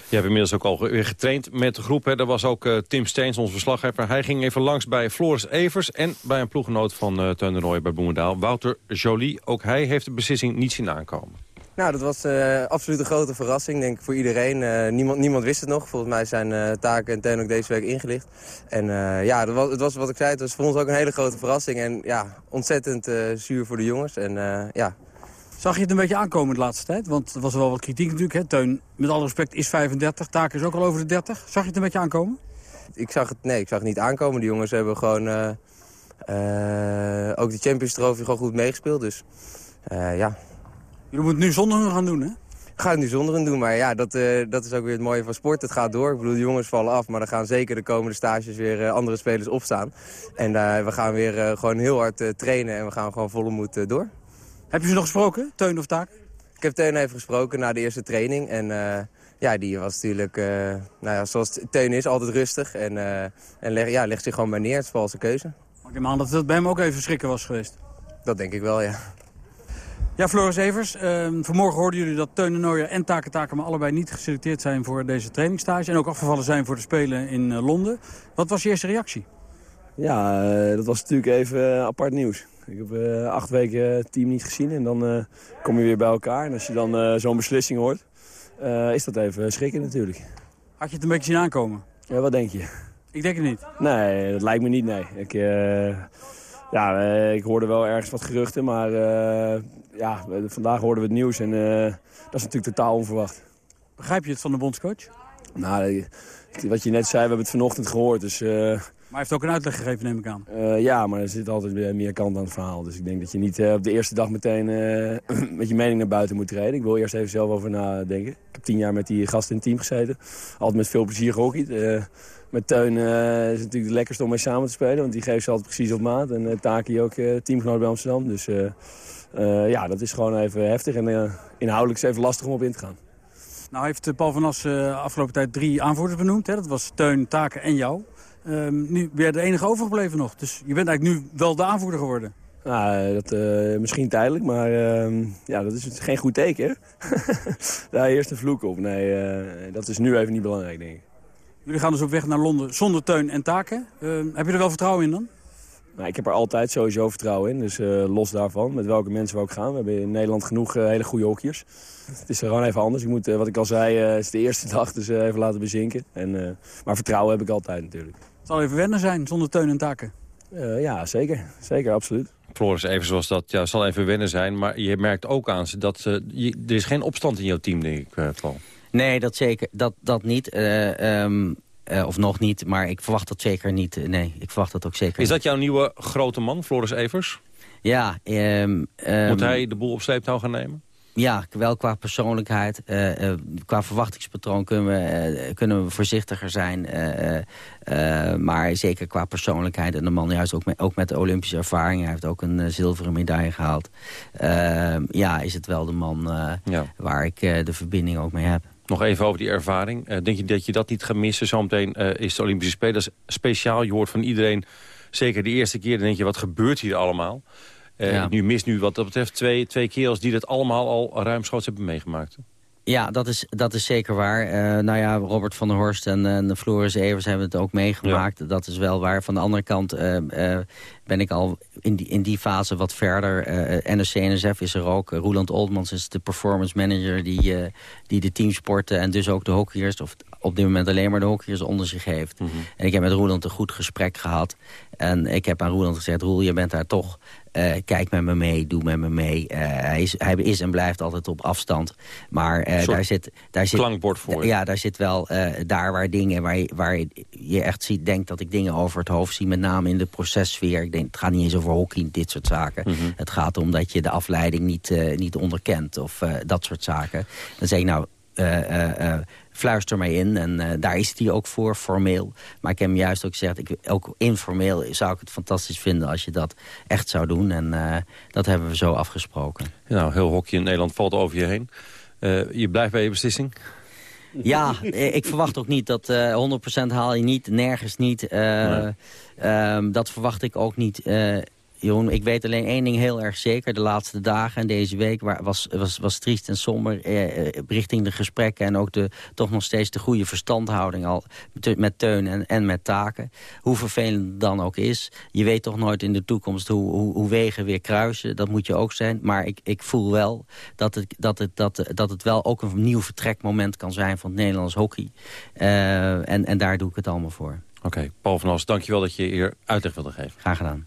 Je hebt inmiddels ook al weer getraind met de groep. Hè. Er was ook uh, Tim Steens, onze verslaggever. Hij ging even langs bij Floris Evers en bij een ploeggenoot van uh, Teun de bij Boemendaal. Wouter Jolie, ook hij heeft de beslissing niet zien aankomen. Nou, dat was uh, absoluut een grote verrassing, denk ik, voor iedereen. niemand, niemand wist het nog. Volgens mij zijn Taken en Teun ook deze week ingelicht. En ja, dat was, het was wat ik zei, het was voor ons ook een hele grote verrassing. En ja, ontzettend zuur voor de jongens. En ja, Zag je het een beetje aankomen de laatste tijd? Want er was wel wat kritiek natuurlijk. Hè? Teun, met alle respect, is 35. Taak is ook al over de 30. Zag je het een beetje aankomen? Ik zag het, nee, ik zag het niet aankomen. De jongens hebben gewoon uh, uh, ook de Champions Trophy gewoon goed meegespeeld. Dus uh, ja. Jullie moeten nu zonder hun gaan doen, hè? Ik ga het nu zonder hen doen, maar ja, dat, dat is ook weer het mooie van sport. Het gaat door. Ik bedoel, de jongens vallen af, maar er gaan zeker de komende stages weer andere spelers opstaan. En we gaan weer gewoon heel hard trainen en we gaan gewoon volle moed door. Heb je ze nog gesproken, Teun of Taak? Ik heb Teun even gesproken na de eerste training. En uh, ja, die was natuurlijk, uh, nou ja, zoals Teun is, altijd rustig. En, uh, en leg, ja, legt zich gewoon bij neer. Het is vooral zijn keuze. Maar ik aan dat het bij hem ook even schrikken was geweest. Dat denk ik wel, ja. Ja, Floris Evers, ehm, vanmorgen hoorden jullie dat Teun en Nooijer en Taken Taken... maar allebei niet geselecteerd zijn voor deze trainingstage... en ook afgevallen zijn voor de Spelen in Londen. Wat was je eerste reactie? Ja, dat was natuurlijk even apart nieuws. Ik heb uh, acht weken het team niet gezien en dan uh, kom je weer bij elkaar. En als je dan uh, zo'n beslissing hoort, is dat even schrikken natuurlijk. Had je het een beetje zien aankomen? Ja, wat denk je? Ik denk het niet. Nee, dat lijkt me niet, nee. Ik, Ja, ik hoorde wel ergens wat geruchten, maar ja, vandaag hoorden we het nieuws en dat is natuurlijk totaal onverwacht. Begrijp je het van de bondscoach? Nou, wat je net zei, we hebben het vanochtend gehoord. Dus, hij heeft ook een uitleg gegeven, neem ik aan. Uh, ja, maar er zit altijd meer kant aan het verhaal. Dus ik denk dat je niet uh, op de eerste dag meteen met je mening naar buiten moet treden. Ik wil eerst even zelf over nadenken. Ik heb tien jaar met die gasten in het team gezeten. Altijd met veel plezier gehockeyd. met Teun is het natuurlijk het lekkerste om mee samen te spelen. Want die geeft ze altijd precies op maat. En Taki ook teamgenoot bij Amsterdam. Dus ja, dat is gewoon even heftig. En inhoudelijk is het even lastig om op in te gaan. Nou heeft Paul van As afgelopen tijd drie aanvoerders benoemd. Hè? Dat was Teun, Taken en jou. Um, nu ben je de enige overgebleven nog. Dus je bent eigenlijk nu wel de aanvoerder geworden. Nou, dat, uh, misschien tijdelijk, maar uh, ja, dat is geen goed teken. Daar eerst een vloek op. Nee, uh, dat is nu even niet belangrijk, denk ik. Jullie gaan dus op weg naar Londen zonder Teun en Taken. Ehm, heb je er wel vertrouwen in dan? Nou, ik heb er altijd sowieso vertrouwen in. Dus uh, los daarvan, met welke mensen we ook gaan. We hebben in Nederland genoeg hele goede hockeyers. Het is er gewoon even anders. Ik moet, wat ik al zei, het is de eerste dag, dus even laten bezinken. En, maar vertrouwen heb ik altijd natuurlijk. Het zal even wennen zijn, zonder teun en taken. ja, zeker. Zeker, absoluut. Floris, even zoals dat, ja, zal even wennen zijn. Maar je merkt ook aan ze dat je, er is geen opstand in jouw team, denk ik, Paul. Nee, dat zeker. Dat, dat niet. Um, uh, of nog niet, maar ik verwacht dat zeker niet. Uh, nee, ik verwacht dat ook zeker Is dat jouw nieuwe grote man, Floris Evers? Ja. Um, um, Moet hij de boel op sleeptouw gaan nemen? Ja, wel qua persoonlijkheid. Uh, qua verwachtingspatroon kunnen we, kunnen we voorzichtiger zijn. maar zeker qua persoonlijkheid. En de man juist ook met, ook met de Olympische ervaring. Hij heeft ook een zilveren medaille gehaald. ja, is het wel de man ja. waar ik de verbinding ook mee heb. Nog even over die ervaring. Denk je dat je dat niet gaat missen? Zometeen is de Olympische Spelen speciaal. Je hoort van iedereen, zeker de eerste keer, dan denk je, wat gebeurt hier allemaal? Uh, ja. Nu mist nu wat dat betreft twee, twee kerels die dat allemaal al ruimschoots hebben meegemaakt. Ja, dat is, dat is zeker waar. Uh, nou ja, Robert van der Horst en, en Floris Evers hebben het ook meegemaakt. Dat is wel waar. Van de andere kant uh, uh, ben ik al in die, in die fase wat verder. NSC-NSF is er ook. Roland Oldmans is de performance manager die, die de teamsporten... en dus ook de hockeyers, of op dit moment alleen maar de hockeyers onder zich heeft. Mm -hmm. En ik heb met Roland een goed gesprek gehad. En ik heb aan Roland gezegd, Roel, je bent daar toch uh, kijk met me mee, doe met me mee. Uh, hij, is, hij is en blijft altijd op afstand. Maar uh, daar zit... Daar zit klankbord voor. Ja, daar zit wel daar waar dingen... Waar, waar je echt ziet, denkt dat ik dingen over het hoofd zie. Met name in de processfeer. Ik denk, het gaat niet eens over hockey, dit soort zaken. Mm -hmm. Het gaat om dat je de afleiding niet, niet onderkent. Of dat soort zaken. Dan zeg ik, nou... Fluister mij in. En uh, daar is hij ook voor, formeel. Maar ik heb hem juist ook gezegd, ik, ook informeel zou ik het fantastisch vinden als je dat echt zou doen. En uh, dat hebben we zo afgesproken. Nou, heel hockey in Nederland valt over je heen. Uh, je blijft bij je beslissing? Ja, ik verwacht ook niet dat uh, 100% haal je niet, nergens niet. Nee. Um, dat verwacht ik ook niet Jeroen, ik weet alleen één ding heel erg zeker. De laatste dagen en deze week was, was, was triest en somber eh, eh, richting de gesprekken... en ook de, toch nog steeds de goede verstandhouding al met Teun en, en met taken. Hoe vervelend het dan ook is. Je weet toch nooit in de toekomst hoe, hoe, hoe wegen weer kruisen. Dat moet je ook zijn. Maar ik, ik voel wel dat het, dat, het, dat, dat het wel ook een nieuw vertrekmoment kan zijn van het Nederlands hockey. Uh, en, en daar doe ik het allemaal voor. Oké, okay, Paul van Os, dankjewel dat je hier uitleg wilde geven. Graag gedaan.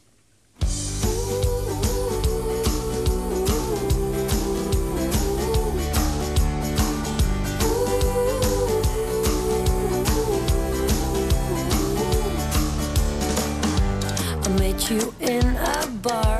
You in a bar.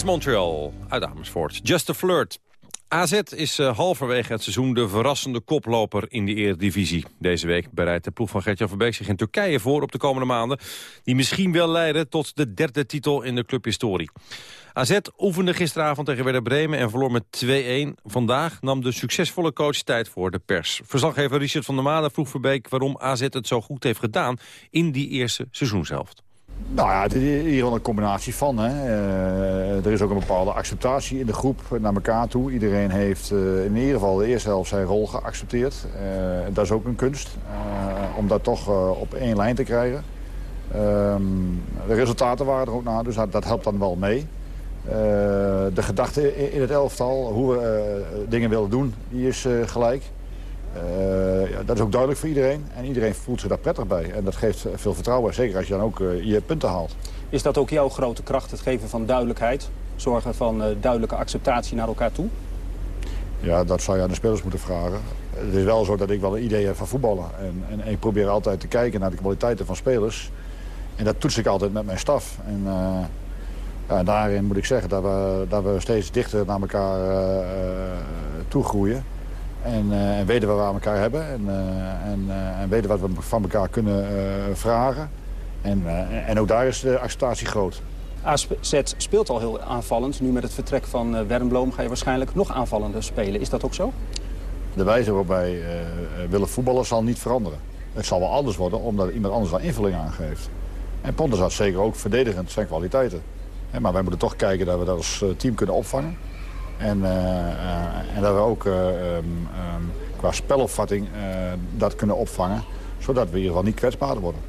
Miss Montreal uit Amersfoort. Just a flirt. AZ is uh, halverwege het seizoen de verrassende koploper in de Eredivisie. Deze week bereidt de ploeg van Gertjan Verbeek zich in Turkije voor op de komende maanden... die misschien wel leiden tot de derde titel in de clubhistorie. AZ oefende gisteravond tegen Werder Bremen en verloor met 2-1. Vandaag nam de succesvolle coach tijd voor de pers. Verslaggever Richard van der Maden vroeg Verbeek waarom AZ het zo goed heeft gedaan in die eerste seizoenshelft. Nou ja, het is hier wel een combinatie van. Hè. Uh, er is ook een bepaalde acceptatie in de groep naar elkaar toe. Iedereen heeft uh, in ieder geval de eerste helft zijn rol geaccepteerd. Uh, dat is ook een kunst, om dat toch op één lijn te krijgen. Ehm, de resultaten waren er ook naar, dus dat, helpt dan wel mee. de gedachte in het elftal, hoe we dingen willen doen, die is gelijk. Uh, ja, dat is ook duidelijk voor iedereen. En iedereen voelt zich daar prettig bij. En dat geeft veel vertrouwen. Zeker als je dan ook uh, je punten haalt. Is dat ook jouw grote kracht, het geven van duidelijkheid? Zorgen van uh, duidelijke acceptatie naar elkaar toe? Ja, dat zou je aan de spelers moeten vragen. Het is wel zo dat ik wel een idee heb van voetballen. En, en, en ik probeer altijd te kijken naar de kwaliteiten van spelers. En dat toets ik altijd met mijn staf. En ja, daarin moet ik zeggen dat we, dat we steeds dichter naar elkaar toe groeien. En, uh, en, weten waar we elkaar hebben. En, uh, en, uh, en, weten wat we van elkaar kunnen vragen. En, en ook daar is de acceptatie groot. AZ speelt al heel aanvallend. Nu met het vertrek van Wernbloem ga je waarschijnlijk nog aanvallender spelen. Is dat ook zo? De wijze waarop wij willen voetballen zal niet veranderen. Het zal wel anders worden omdat iemand anders daar invulling aan geeft. En Pontus had zeker ook verdedigend zijn kwaliteiten. Maar wij moeten toch kijken dat we dat als team kunnen opvangen. En, eh, eh, en dat we ook eh, ehm, ehm, qua spelopvatting dat kunnen opvangen. Zodat we in ieder geval niet kwetsbaarder worden.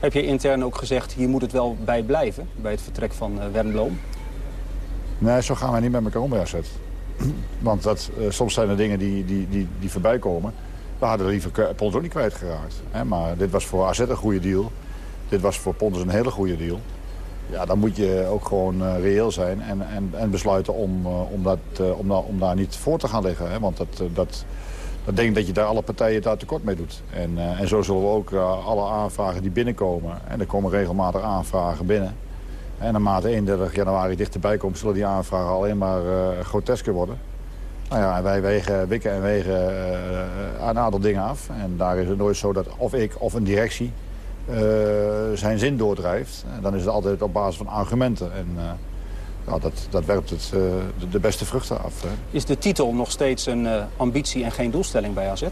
Heb je intern ook gezegd, hier moet het wel bij blijven, bij het vertrek van Wernbloem? Nee, zo gaan wij niet met elkaar om, Asset. Want dat, uh, soms zijn er dingen die, die, die, die voorbij komen. We hadden liever Pons ook niet kwijtgeraakt. Hè? Maar dit was voor AZ een goede deal. Dit was voor Pons een hele goede deal ja, dan moet je ook gewoon uh, reëel zijn en, en, en besluiten om, uh, om, dat, uh, om, om daar niet voor te gaan liggen. Hè? Want dat, dat, dat denk ik dat je daar alle partijen daar tekort mee doet. En, en zo zullen we ook alle aanvragen die binnenkomen... en er komen regelmatig aanvragen binnen... en naarmate 31 januari dichterbij komt... zullen die aanvragen alleen maar grotesker worden. Nou ja, wij wegen, wikken en wegen een aantal dingen af. En daar is het nooit zo dat of ik of een directie uh, zijn zin doordrijft. En dan is het altijd op basis van argumenten. En uh, ja, dat, dat werpt het, uh, de, de, beste vruchten af. Hè. Is de titel nog steeds een ambitie en geen doelstelling bij AZ?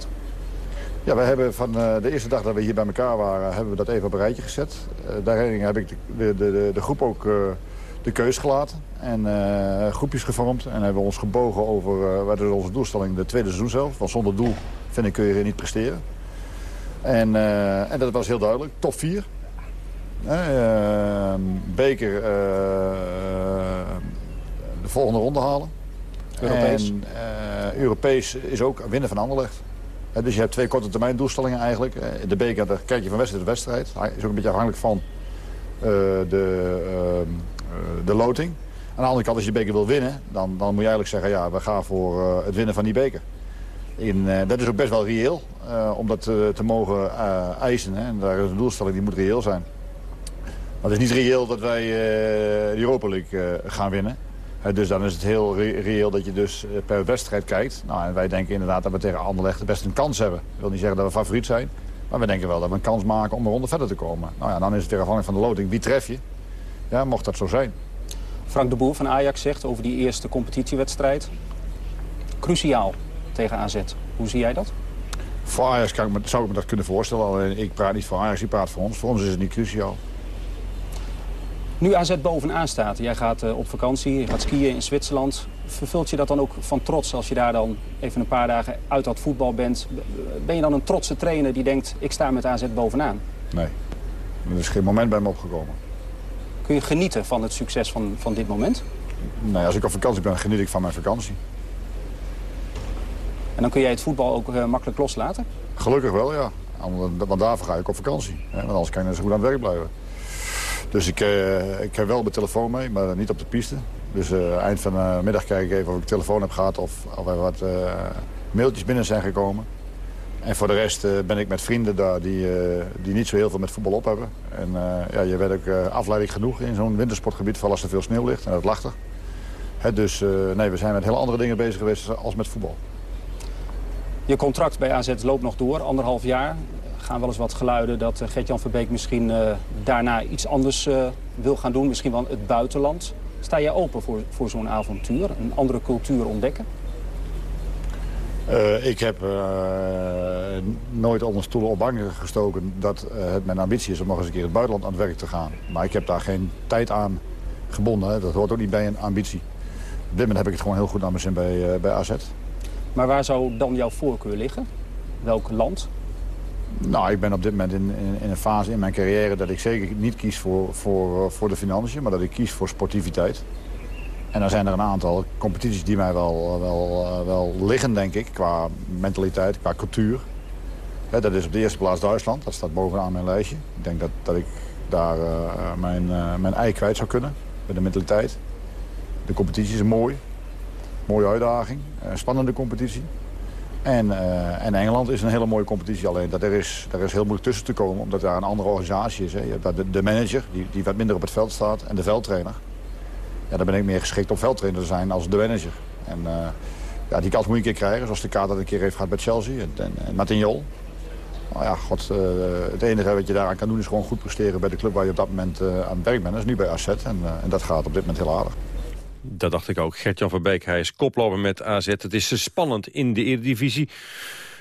Ja, we hebben van de eerste dag dat we hier bij elkaar waren... hebben we dat even op een rijtje gezet. daarin heb ik de, de, de, de groep ook de keus gelaten. En groepjes gevormd. En hebben we ons gebogen over wat is onze doelstelling de tweede seizoen zelf. Want zonder doel, vind ik, kun je niet presteren. En, uh, en dat was heel duidelijk. Top 4. Uh, beker uh, de volgende ronde halen. Europees. En Europees is ook winnen van Anderlecht. dus je hebt twee korte termijn doelstellingen eigenlijk. de beker, daar kijk je van wedstrijd tot wedstrijd. Hij is ook een beetje afhankelijk van de, ehm, de loting. Aan de andere kant, als je de beker wil winnen, dan, dan moet je eigenlijk zeggen... ja, we gaan voor het winnen van die beker. In, uh, dat is ook best wel reëel, uh, om dat te, te mogen eisen. Hè. En daar is een doelstelling die moet reëel zijn. Maar het is niet reëel dat wij de Europa League gaan winnen. dus dan is het heel re reëel dat je dus per wedstrijd kijkt. Nou, en wij denken inderdaad dat we tegen Anderlecht best een kans hebben. Ik wil niet zeggen dat we favoriet zijn. Maar we denken wel dat we een kans maken om een ronde verder te komen. Nou ja, dan is het weer afhankelijk van de loting. Wie tref je? Ja, mocht dat zo zijn. Frank de Boer van Ajax zegt over die eerste competitiewedstrijd. Cruciaal tegen AZ. Hoe zie jij dat? Voor Ajax kan ik me, zou ik me dat kunnen voorstellen. Alleen ik praat niet voor Ajax, ik praat voor ons. Voor ons is het niet cruciaal. Nu AZ bovenaan staat, jij gaat uh, op vakantie, je gaat skiën in Zwitserland. Vervult je dat dan ook van trots als je daar dan even een paar dagen uit dat voetbal bent? Ben je dan een trotse trainer die denkt, ik sta met AZ bovenaan? Nee, er is geen moment bij me opgekomen. Kun je genieten van het succes van, van dit moment? Nee, als ik op vakantie ben, geniet ik van mijn vakantie. En dan kun jij het voetbal ook uh, makkelijk loslaten? Gelukkig wel, ja. Want daarvoor ga ik op vakantie. Hè? Want anders kan je zo goed aan het werk blijven. Dus ik, uh, ik heb wel mijn telefoon mee, maar niet op de piste. Dus uh, eind van de middag kijk ik even of ik telefoon heb gehad... of, of er wat mailtjes binnen zijn gekomen. En voor de rest ben ik met vrienden daar die, die niet zo heel veel met voetbal op hebben. En ja, je weet ook afleiding genoeg in zo'n wintersportgebied... vooral als er veel sneeuw ligt en het lacht er. Hè, dus nee, we zijn met hele andere dingen bezig geweest als met voetbal. Je contract bij AZ loopt nog door, anderhalf jaar. Er gaan wel eens wat geluiden dat Gert-Jan Verbeek misschien uh, daarna iets anders uh, wil gaan doen. Misschien wel het buitenland. Sta jij open voor, voor zo'n avontuur? Een andere cultuur ontdekken? Ik heb nooit onder stoelen op banken gestoken dat het mijn ambitie is om nog eens een keer het buitenland aan het werk te gaan. Maar ik heb daar geen tijd aan gebonden. Dat hoort ook niet bij een ambitie. Op dit moment heb ik het gewoon heel goed naar mijn zin bij, bij AZ. Maar waar zou dan jouw voorkeur liggen? Welk land? Nou, ik ben op dit moment in, in, een fase in mijn carrière... dat ik zeker niet kies voor, voor, voor de financiën, maar dat ik kies voor sportiviteit. En dan zijn er een aantal competities die mij wel, wel, wel liggen, denk ik... qua mentaliteit, qua cultuur. dat is op de eerste plaats Duitsland. Dat staat bovenaan mijn lijstje. Ik denk dat, dat ik daar mijn, mijn ei kwijt zou kunnen. Bij de mentaliteit. De competitie is mooi. Mooie uitdaging. Een spannende competitie. En, uh, en, Engeland is een hele mooie competitie. Alleen dat er, is, er is heel moeilijk tussen te komen, omdat daar een andere organisatie is. Hè. Je hebt de, de, manager, die, die wat minder op het veld staat, en de veldtrainer. Ja, dan ben ik meer geschikt om veldtrainer te zijn als de manager. En uh, ja, die kans moet je een keer krijgen, zoals de kaart dat een keer heeft gehad bij Chelsea en, en, en. Nou ja, god, het enige wat je daaraan kan doen is gewoon goed presteren bij de club waar je op dat moment aan het werk bent. Dat is nu bij AZ en, en dat gaat op dit moment heel aardig. Dat dacht ik ook. Gert-Jan Verbeek, hij is koploper met AZ. Het is spannend in de Eredivisie.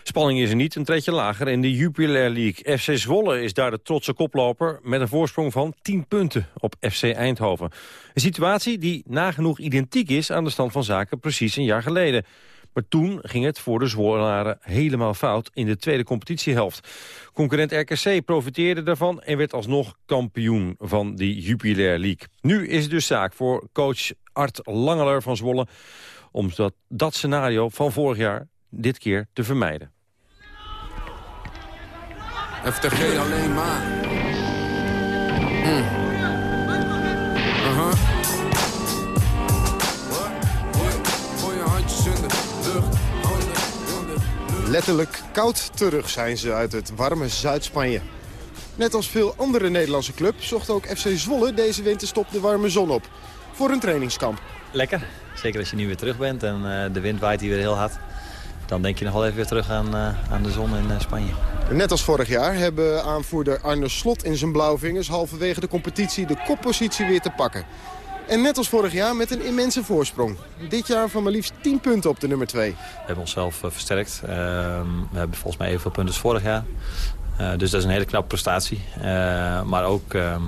Spanning is er niet, een treetje lager in de Jupiler League. FC Zwolle is daar de trotse koploper met een voorsprong van 10 punten op FC Eindhoven. Een situatie die nagenoeg identiek is aan de stand van zaken precies een jaar geleden. Maar toen ging het voor de Zwollenaren helemaal fout in de tweede competitiehelft. Concurrent RKC profiteerde daarvan en werd alsnog kampioen van die Jupiler League. Nu is het dus zaak voor coach Art Langeler van Zwolle... om dat, dat scenario van vorig jaar dit keer te vermijden. FTG alleen maar. Mm. Uh -huh. Letterlijk koud terug zijn ze uit het warme Zuid-Spanje. Net als veel andere Nederlandse clubs zocht ook FC Zwolle deze winterstop de warme zon op. Voor een trainingskamp. Lekker. Zeker als je nu weer terug bent en uh, de wind waait hier weer heel hard. Dan denk je nog wel even weer terug aan, uh, aan de zon in uh, Spanje. Net als vorig jaar hebben aanvoerder Arne Slot in zijn blauwvingers... halverwege de competitie de koppositie weer te pakken. En net als vorig jaar met een immense voorsprong. Dit jaar van maar liefst 10 punten op de nummer 2. We hebben onszelf versterkt. Uh, we hebben volgens mij evenveel punten als vorig jaar. Dus dat is een hele knappe prestatie. maar ook, ehm,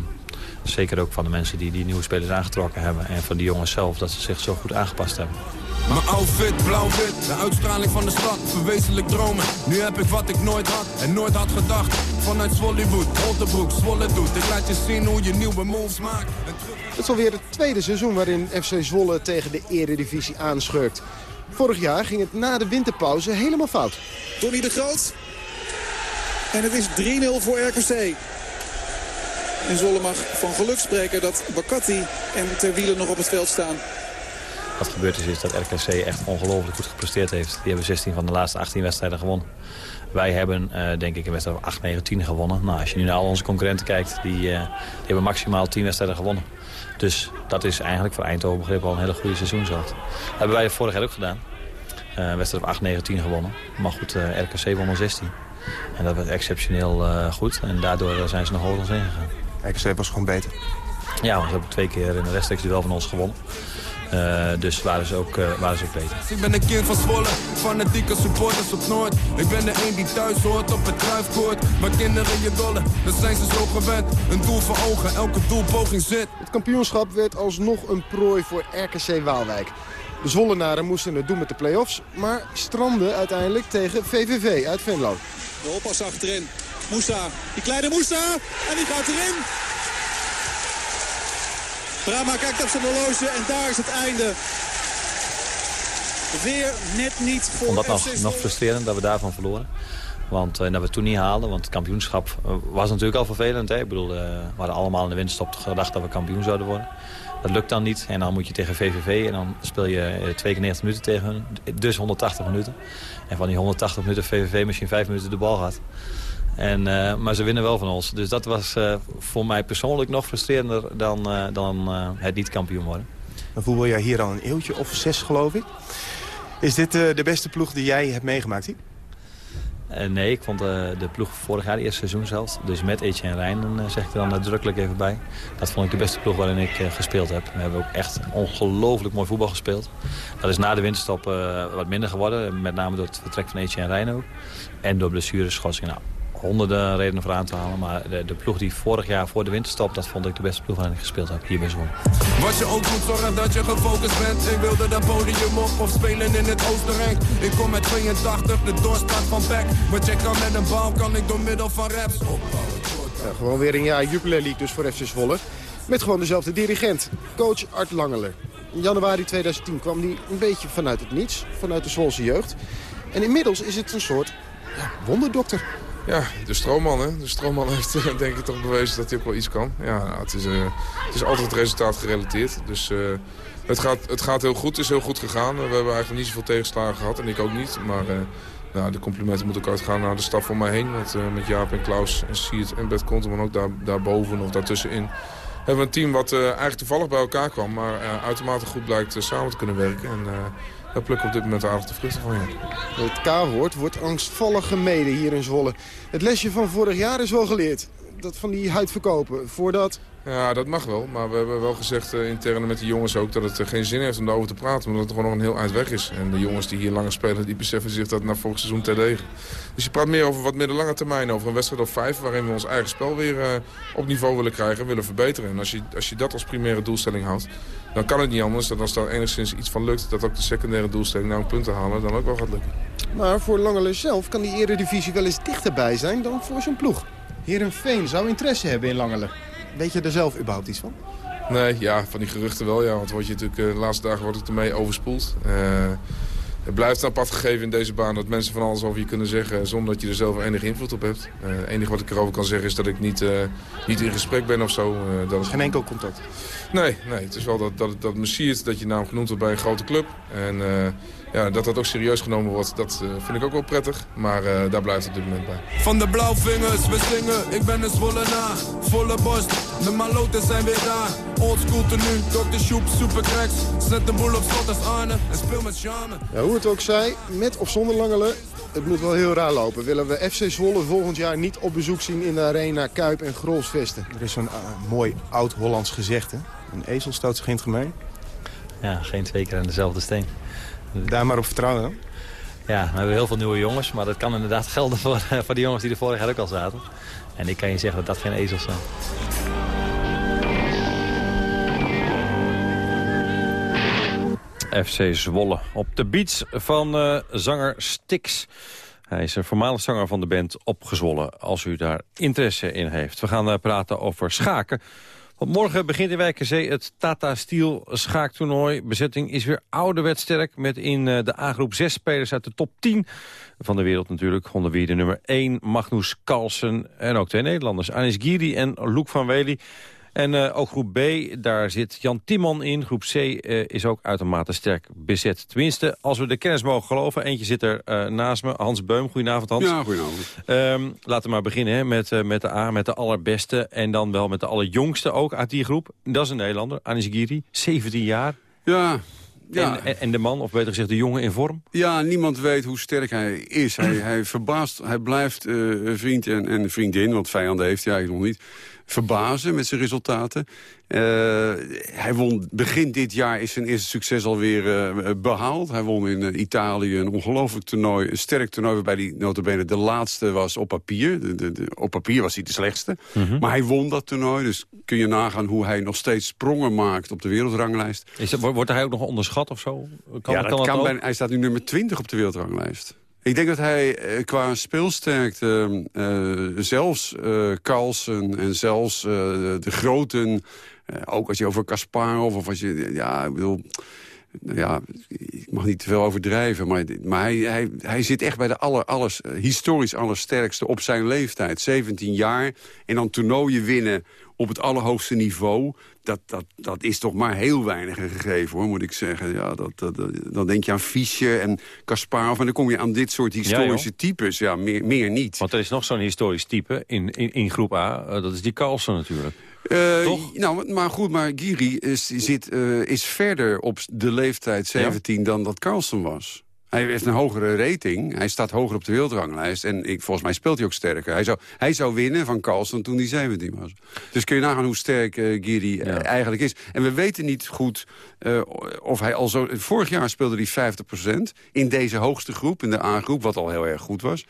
zeker ook van de mensen die die nieuwe spelers aangetrokken hebben. En van die jongens zelf, dat ze zich zo goed aangepast hebben. Mijn outfit, blauw-wit, de uitstraling van de stad, verwezenlijk dromen. Nu heb ik wat ik nooit had en nooit had gedacht. Vanuit Zwollywood, Oldenbroek, Zwolle doet. Ik laat je zien hoe je nieuwe moves maakt. Het is alweer het tweede seizoen waarin FC Zwolle tegen de eredivisie aanschurkt. Vorig jaar ging het na de winterpauze helemaal fout. Tony de Groot. En het is 3-0 voor RKC. En Zwolle mag van geluk spreken dat Bakati en Ter Wielen nog op het veld staan. Wat gebeurd is, is dat RKC echt ongelooflijk goed gepresteerd heeft. Die hebben 16 van de laatste 18 wedstrijden gewonnen. Wij hebben, uh, denk ik, een wedstrijd 8, 9, 10 gewonnen. Nou, als je nu naar al onze concurrenten kijkt, die, uh, die hebben maximaal 10 wedstrijden gewonnen. Dus dat is eigenlijk voor Eindhoven begrip al een hele goede seizoen Dat hebben wij vorig jaar ook gedaan. Uh, wedstrijd of 8, 9, 10 gewonnen. Maar goed, RKC won al 16. En dat was exceptioneel goed. En daardoor zijn ze nog hoger dan gegaan. RKC was gewoon beter. Ja, want ze hebben twee keer in een rechtstreeks duel van ons gewonnen. Uh, dus waren ze, ook, uh, waren ze ook beter. Ik ben een kind van Zwolle, fanatieke supporters op Noord. Ik ben de een die thuis hoort op het druifkoord. Maar kinderen je dollen, dan zijn ze zo gewend. Een doel voor ogen, elke doelpoging zit. Het kampioenschap werd alsnog een prooi voor RKC Waalwijk. De Zwollenaren moesten het doen met de play-offs, maar stranden uiteindelijk tegen VVV uit Venlo. De oppas achterin. Moussa, die kleine Moussa, en die gaat erin. Brama kijkt op zijn horloge en daar is het einde. Weer net niet voor Vond dat nog, nog frustrerend dat we daarvan verloren. Want uh, dat we het toen niet haalden, want het kampioenschap uh, was natuurlijk al vervelend. Hè? Ik bedoel, uh, we hadden allemaal in de winterstop gedacht dat we kampioen zouden worden. Dat lukt dan niet. En dan moet je tegen VVV en dan speel je twee keer 90 minuten tegen hun. Dus 180 minuten. En van die 180 minuten VVV misschien 5 minuten de bal gehad. En, uh, maar ze winnen wel van ons. Dus dat was uh, voor mij persoonlijk nog frustrerender dan, uh, dan het niet kampioen worden. Dan voetbal jij hier al een eeuwtje of zes, geloof ik. Is dit de beste ploeg die jij hebt meegemaakt hier? Nee, ik vond de ploeg vorig jaar, het eerste seizoen zelfs. Dus met Etienne Rijn, zeg ik er dan nadrukkelijk even bij. Dat vond ik de beste ploeg waarin ik gespeeld heb. We hebben ook echt ongelooflijk mooi voetbal gespeeld. Dat is na de winterstop wat minder geworden. Met name door het vertrek van Etienne Rijn ook. En door blessureschorsing. Nou, honderden redenen voor aan te halen. Maar de, de, ploeg die vorig jaar voor de winterstop... dat vond ik de beste ploeg waarin ik gespeeld heb hier bij Zwolle. Was je ook goed zorgen dat je gefocust bent? Ik wilde dat podium op of spelen in het Oostenrijk. Ik kom met 82, de doorstart van Beck. Maar check kan met een bal, kan ik door middel van raps opbouwen. Ja, gewoon weer een jaar Jupiler League dus voor FC Zwolle. Met gewoon dezelfde dirigent, coach Art Langeler. In januari 2010 kwam hij een beetje vanuit het niets, vanuit de Zwolse jeugd. En inmiddels is het een soort ja, wonderdokter. Ja, de stroomman. Hè? De stroomman heeft denk ik toch bewezen dat hij ook wel iets kan. Ja, nou, het, is, uh, het is altijd resultaat gerelateerd. Dus uh, het, gaat, het gaat heel goed. Het is heel goed gegaan. We hebben eigenlijk niet zoveel tegenslagen gehad. En ik ook niet. Maar uh, nou, de complimenten moeten ook uitgaan naar de staf voor mij heen. Met Jaap en Klaus en Siert en Bert Konteman ook daar, daarboven of daartussenin... hebben een team wat eigenlijk toevallig bij elkaar kwam. Maar uitermate goed blijkt samen te kunnen werken. En, daar plukken op dit moment aardig de vruchten van. Ja. Het K-woord wordt angstvallig gemeden hier in Zwolle. Het lesje van vorig jaar is wel geleerd. Dat van die huid verkopen. Voordat... Ja, dat mag wel. Maar we hebben wel gezegd uh, intern met de jongens ook... dat het uh, geen zin heeft om daarover te praten. Omdat het gewoon nog een heel eind weg is. En de jongens die hier langer spelen, die beseffen zich dat na volgend seizoen terdege. Dus je praat meer over wat middellange termijn. Over een wedstrijd of vijf waarin we ons eigen spel weer uh, op niveau willen krijgen. Willen verbeteren. En als je, als je dat als primaire doelstelling houdt... dan kan het niet anders dat als daar enigszins iets van lukt... dat ook de secundaire doelstelling nou een punt te halen dan ook wel gaat lukken. Maar voor Langeler zelf kan die eredivisie wel eens dichterbij zijn dan voor zijn ploeg. Heerenveen zou interesse hebben in Langeler. Weet je er zelf überhaupt iets van? Nee, ja, van die geruchten wel, ja. Want word je natuurlijk, uh, de laatste dagen wordt het ermee overspoeld. Uh, het blijft apart gegeven in deze baan dat mensen van alles over je kunnen zeggen... zonder dat je er zelf enige invloed op hebt. Uh, het enige wat ik erover kan zeggen is dat ik niet, niet in gesprek ben of zo. dat is... Geen enkel contact? Nee, nee, het is wel dat, dat, dat me siert dat je naam genoemd wordt bij een grote club. En ja, dat dat ook serieus genomen wordt, dat uh, vind ik ook wel prettig. Maar uh, daar blijft het op dit moment bij. Van de blauwvingers, we zingen, ik ben een zwollenaar. Volle borst, de maloten zijn weer daar. Oldschool tenue, Dr. Shoep, supercracks. Zet de boel op slot als Arne en speel met charme. Ja, hoe het ook zij, met of zonder Langelen, het moet wel heel raar lopen. Willen we FC Zwolle volgend jaar niet op bezoek zien in de arena Kuip en Grolsvesten? Er is zo'n uh, mooi oud-Hollands gezegde. Een ezel stoot zich in het gemeen. Ja, geen twee keer aan dezelfde steen. Daar maar op vertrouwen? Ja, we hebben heel veel nieuwe jongens. Maar dat kan inderdaad gelden voor, voor die jongens die er vorig jaar ook al zaten. En ik kan je zeggen dat dat geen ezels zijn. FC Zwolle op de beats van uh, zanger Stix. Hij is een voormalig zanger van de band Opgezwollen, als u daar interesse in heeft. We gaan uh, praten over schaken. Morgen begint in Wijkenzee het Tata Steel schaaktoernooi. Bezetting is weer ouderwets sterk met in uh, de A-groep zes spelers uit de top 10 van de wereld natuurlijk. Onder wie de nummer 1, Magnus Carlsen en ook twee Nederlanders. Anis Giri en Loek van Wely. En uh, ook groep B, daar zit Jan Timman in. Groep C uh, is ook uitermate sterk bezet. Tenminste, als we de kennis mogen geloven. Eentje zit er uh, naast me, Hans Beum. Goedenavond, Hans. Ja, goedenavond. Um, laten we maar beginnen hè, met, met de A, met de allerbeste. En dan wel met de allerjongste ook uit die groep. Dat is een Nederlander, Anis Giri, 17 jaar. Ja, ja. En, en, de man, of beter gezegd de jongen in vorm? Ja, niemand weet hoe sterk hij is. hij, hij verbaast, hij blijft uh, vriend en, en vriendin, want vijanden heeft hij eigenlijk nog niet verbazen met zijn resultaten. Uh, hij won begin dit jaar is zijn eerste succes alweer uh, behaald. Hij won in uh, Italië een ongelooflijk toernooi, een sterk toernooi... waarbij hij notabene de laatste was op papier. De, de, de, op papier was hij de slechtste. Mm -hmm. Maar hij won dat toernooi, dus kun je nagaan... hoe hij nog steeds sprongen maakt op de wereldranglijst. Is dat, wordt hij ook nog onderschat of zo? Kan, ja, dat kan, kan bij, hij staat nu nummer 20 op de wereldranglijst. Ik denk dat hij uh, qua speelsterkte uh, zelfs uh, Carlsen en zelfs de groten... ook als je over Kasparov of als je... Ja, ik bedoel... Ja, ik mag niet te veel overdrijven, maar, maar hij, hij, hij zit echt bij de aller, alles, historisch allersterkste op zijn leeftijd. 17 jaar en dan toernooien winnen op het allerhoogste niveau. Dat, dat, dat is toch maar heel weinig een gegeven, hoor, moet ik zeggen. Ja, dat, dat, dat- dan denk je aan Fischer en Kasparov... en dan kom je aan dit soort historische types. Ja, meer, meer niet. Want er is nog zo'n historisch type in, in, in groep A. eh, dat is die Carlsen natuurlijk. Eh, Nou, maar goed, maar Giri is, zit, eh, is verder op de leeftijd 17 dan dat Carlsen was. Hij heeft een hogere rating. Hij staat hoger op de wereldranglijst. En ik, volgens mij speelt hij ook sterker. Hij zou, hij zou winnen van Carlsen toen hij 17 was. Dus kun je nagaan hoe sterk eh, Giri eh, eigenlijk is. En we weten niet goed eh, of hij al zo... Vorig jaar speelde hij 50% in deze hoogste groep, in de A-groep... wat al heel erg goed was.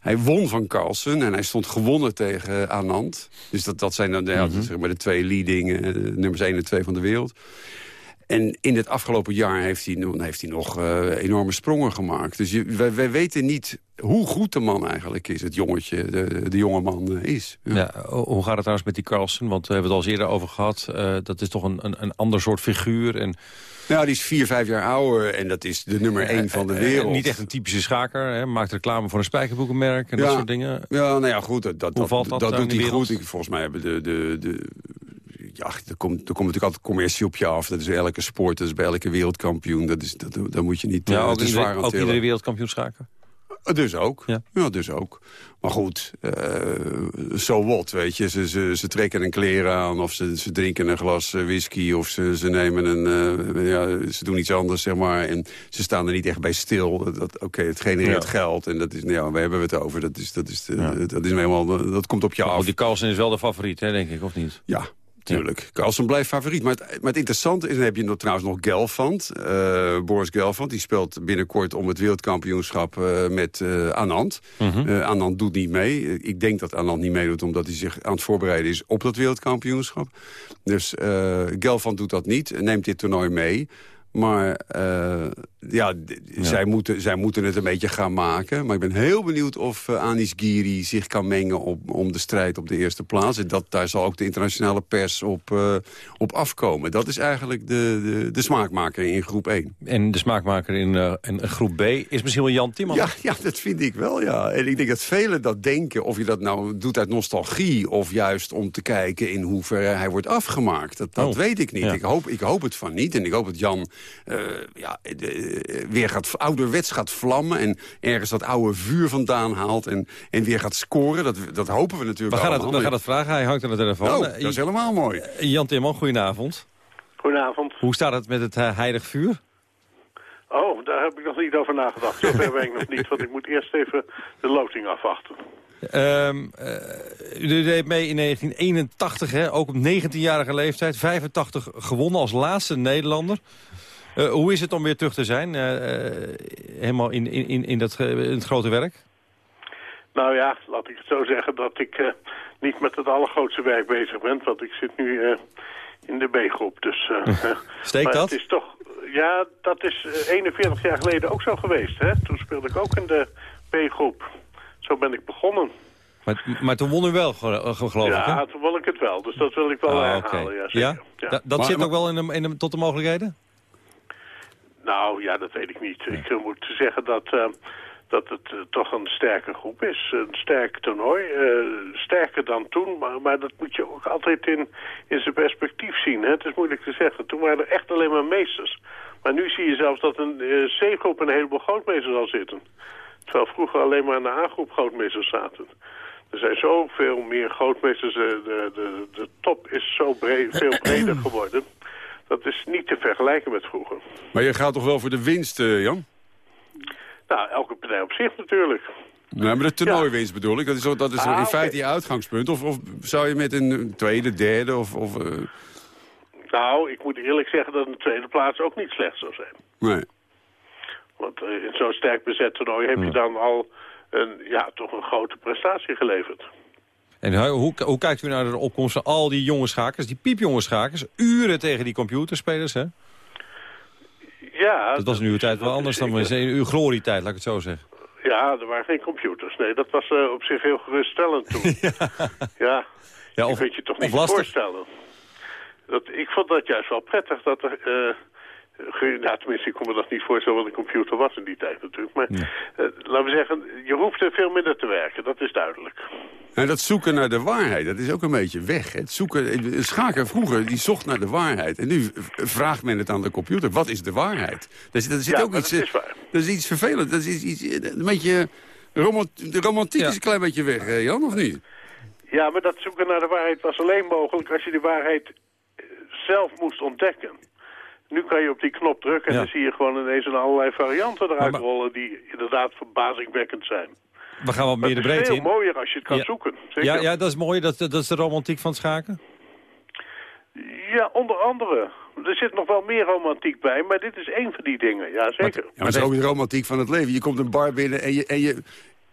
Hij won van Carlsen en hij stond gewonnen tegen Anand. Dus dat, dat zijn dan ja, zeg maar de twee leading, nummers 1 en 2 van de wereld. En in het afgelopen jaar heeft hij, nog- heeft hij nog eh, enorme sprongen gemaakt. Dus je, wij, wij weten niet hoe goed de man eigenlijk is, het jongetje, de, de jonge man eh, is. Ja. ho- hoe gaat het trouwens met die Carlsen? Want we hebben het al eens eerder over gehad. Eh, dat is toch een, een, een ander soort figuur. En, Nou, die is vier, vijf jaar ouder en dat is de nummer één van de wereld. niet echt een typische schaker. Hè? Maakt reclame voor een spijkerboekenmerk en dat soort dingen. Ja, nou ja, goed. Dat, dat, dat, dat doet hij goed. Ik, volgens mij hebben de... de, de ja, er komt, er komt natuurlijk altijd commercie op je af. Dat is bij elke sport, dat is bij elke wereldkampioen. Dat is, dat, daar moet je niet Ja, eh, ook, te iedere, zwaar aan ook iedere wereldkampioen schaken. Dus ook. Ja. dus ook. Maar goed, zo wat, weet je. Ze, ze, ze trekken een kleren aan of ze, ze drinken een glas eh, whisky... of ze, ze nemen een... eh, ja, ze doen iets anders, zeg maar. En ze staan er niet echt bij stil. Dat, Oké, het genereert Ja. geld. En dat is, nou ja, waar hebben we het over? Dat, is, dat, is, de- dat, is helemaal, dat komt op je af. Die Carlsen is wel de favoriet, hè, denk ik, of niet? Ja, Tuurlijk. Carlsen blijft favoriet. Maar het, maar het interessante is, dan heb je nog, trouwens nog Gelfand. eh, Boris Gelfand, die speelt binnenkort om het wereldkampioenschap eh, met eh, Anand. Mhm. Anand doet niet mee. Ik denk dat Anand niet meedoet omdat hij zich aan het voorbereiden is op dat wereldkampioenschap. Dus Gelfand doet dat niet, neemt dit toernooi mee. Maar eh, ja, Zij, moeten, zij moeten het een beetje gaan maken. Maar ik ben heel benieuwd of eh, Anis Giri zich kan mengen op, om de strijd op de eerste plaats. En dat, daar zal ook de internationale pers op, eh, op afkomen. Dat is eigenlijk de, de, de smaakmaker in groep 1. En de smaakmaker in, in groep B is misschien wel Jan Timman. Ja, ja, dat vind ik wel, ja. En ik denk dat velen dat denken, of je dat nou doet uit nostalgie... of juist om te kijken in hoeverre hij wordt afgemaakt. Dat, dat Oh, weet ik niet. ja. Ik, hoop, ik hoop het van niet. En ik hoop dat Jan eh, ja, de- weer gaat, ouderwets gaat vlammen... en ergens dat oude vuur vandaan haalt en, en weer gaat scoren. Dat, dat hopen we We natuurlijk gaan, het, allemaal. we gaan het vragen, hij hangt aan de telefoon. Oh, Eh, dat is helemaal mooi. eh, Jan Timman, goedenavond. Goedenavond. Hoe staat het met het eh, heilig vuur? Oh, daar heb ik nog niet over nagedacht. Zover ben ik nog niet, want ik moet eerst even de loting afwachten. Ehm, eh, u deed mee in 1981, hè, ook op 19-jarige leeftijd. 85 gewonnen als laatste Nederlander. Eh, hoe is het om weer terug te zijn? eh, eh, helemaal in, in, in, dat, in het grote werk? Nou ja, laat ik het zo zeggen dat ik eh, niet met het allergrootste werk bezig ben. Want ik zit nu eh, in de B-groep. Dus, Steekt dat? Het is toch, ja, dat is eh, 41 jaar geleden ook zo geweest. Hè? Toen speelde ik ook in de B-groep. Zo ben ik begonnen. Maar, maar toen won u wel, gel- geloof ik, hè? ja, toen wil ik het wel. Dus dat wil ik wel Ah, herhalen. Ja, zeker. Ja? Ja. Da- dat Maar- zit maar- ook wel in de, in de, tot de mogelijkheden? Nou, ja, dat weet ik niet. Ik eh, moet zeggen dat, eh, dat het eh, toch een sterke groep is. Een sterk toernooi. sterker dan toen, maar, maar dat moet je ook altijd in, in zijn perspectief zien. Hè? Het is moeilijk te zeggen. Toen waren er echt alleen maar meesters. Maar nu zie je zelfs dat een C-groep een heleboel grootmeesters al zitten. Terwijl vroeger alleen maar in de A-groep grootmeesters zaten. Er zijn zoveel meer grootmeesters. eh, De, de, de top is zo breed, veel breder geworden. Dat is niet te vergelijken met vroeger. Maar je gaat toch wel voor de winst, eh, Jan? Nou, elke partij op zich natuurlijk. Nee, maar de toernooiwinst bedoel ik. Dat is, dat is Ah, in feite je uitgangspunt. Of, of zou je met een tweede, derde of... of eh, Nou, ik moet eerlijk zeggen dat een tweede plaats ook niet slecht zou zijn. nee. Want eh, in zo'n sterk bezet toernooi heb je dan al een, ja, toch een grote prestatie geleverd. En hoe, hoe, kijkt u naar de opkomst van al die jonge schakers, die piepjonge schakers, uren tegen die computerspelers, hè? Ja, Dat was in uw tijd wel anders dan in uw glorietijd, laat ik het zo zeggen. ja, er waren geen computers. Nee, dat was eh, op zich heel geruststellend toen. ja, Ja, ik of, weet je toch niet voorstellen. Dat, ik vond dat juist wel prettig dat er... eh, nou, tenminste, ik kon me dat niet voorstellen wat een computer was in die tijd natuurlijk. Maar eh, laten we zeggen, je hoeft er veel minder te werken, dat is duidelijk. En dat zoeken naar de waarheid, dat is ook een beetje weg. Het zoeken, schaken vroeger, die zocht naar de waarheid. En nu vraagt men het aan de computer, wat is de waarheid? Daar zit, zit Ja, ook iets, dat is eh, waar. dat is iets vervelends. Dat is iets, eh, een beetje, romant, de romantiek is een klein beetje weg, Jan, of niet? Ja, maar dat zoeken naar de waarheid was alleen mogelijk als je de waarheid zelf moest ontdekken. Nu kan je op die knop drukken en Ja. dan zie je gewoon ineens een allerlei varianten eruit rollen die inderdaad verbazingwekkend zijn. We gaan wat meer de het is breedte veel in. mooier als je het kan Ja. zoeken. Zeker. Ja, ja, dat is mooi. Dat, dat is de romantiek van het schaken. Ja, onder andere. Er zit nog wel meer romantiek bij, maar dit is één van die dingen. Ja, zeker. Ja, maar het is ook de romantiek van het leven. Je komt een bar binnen en je, en je,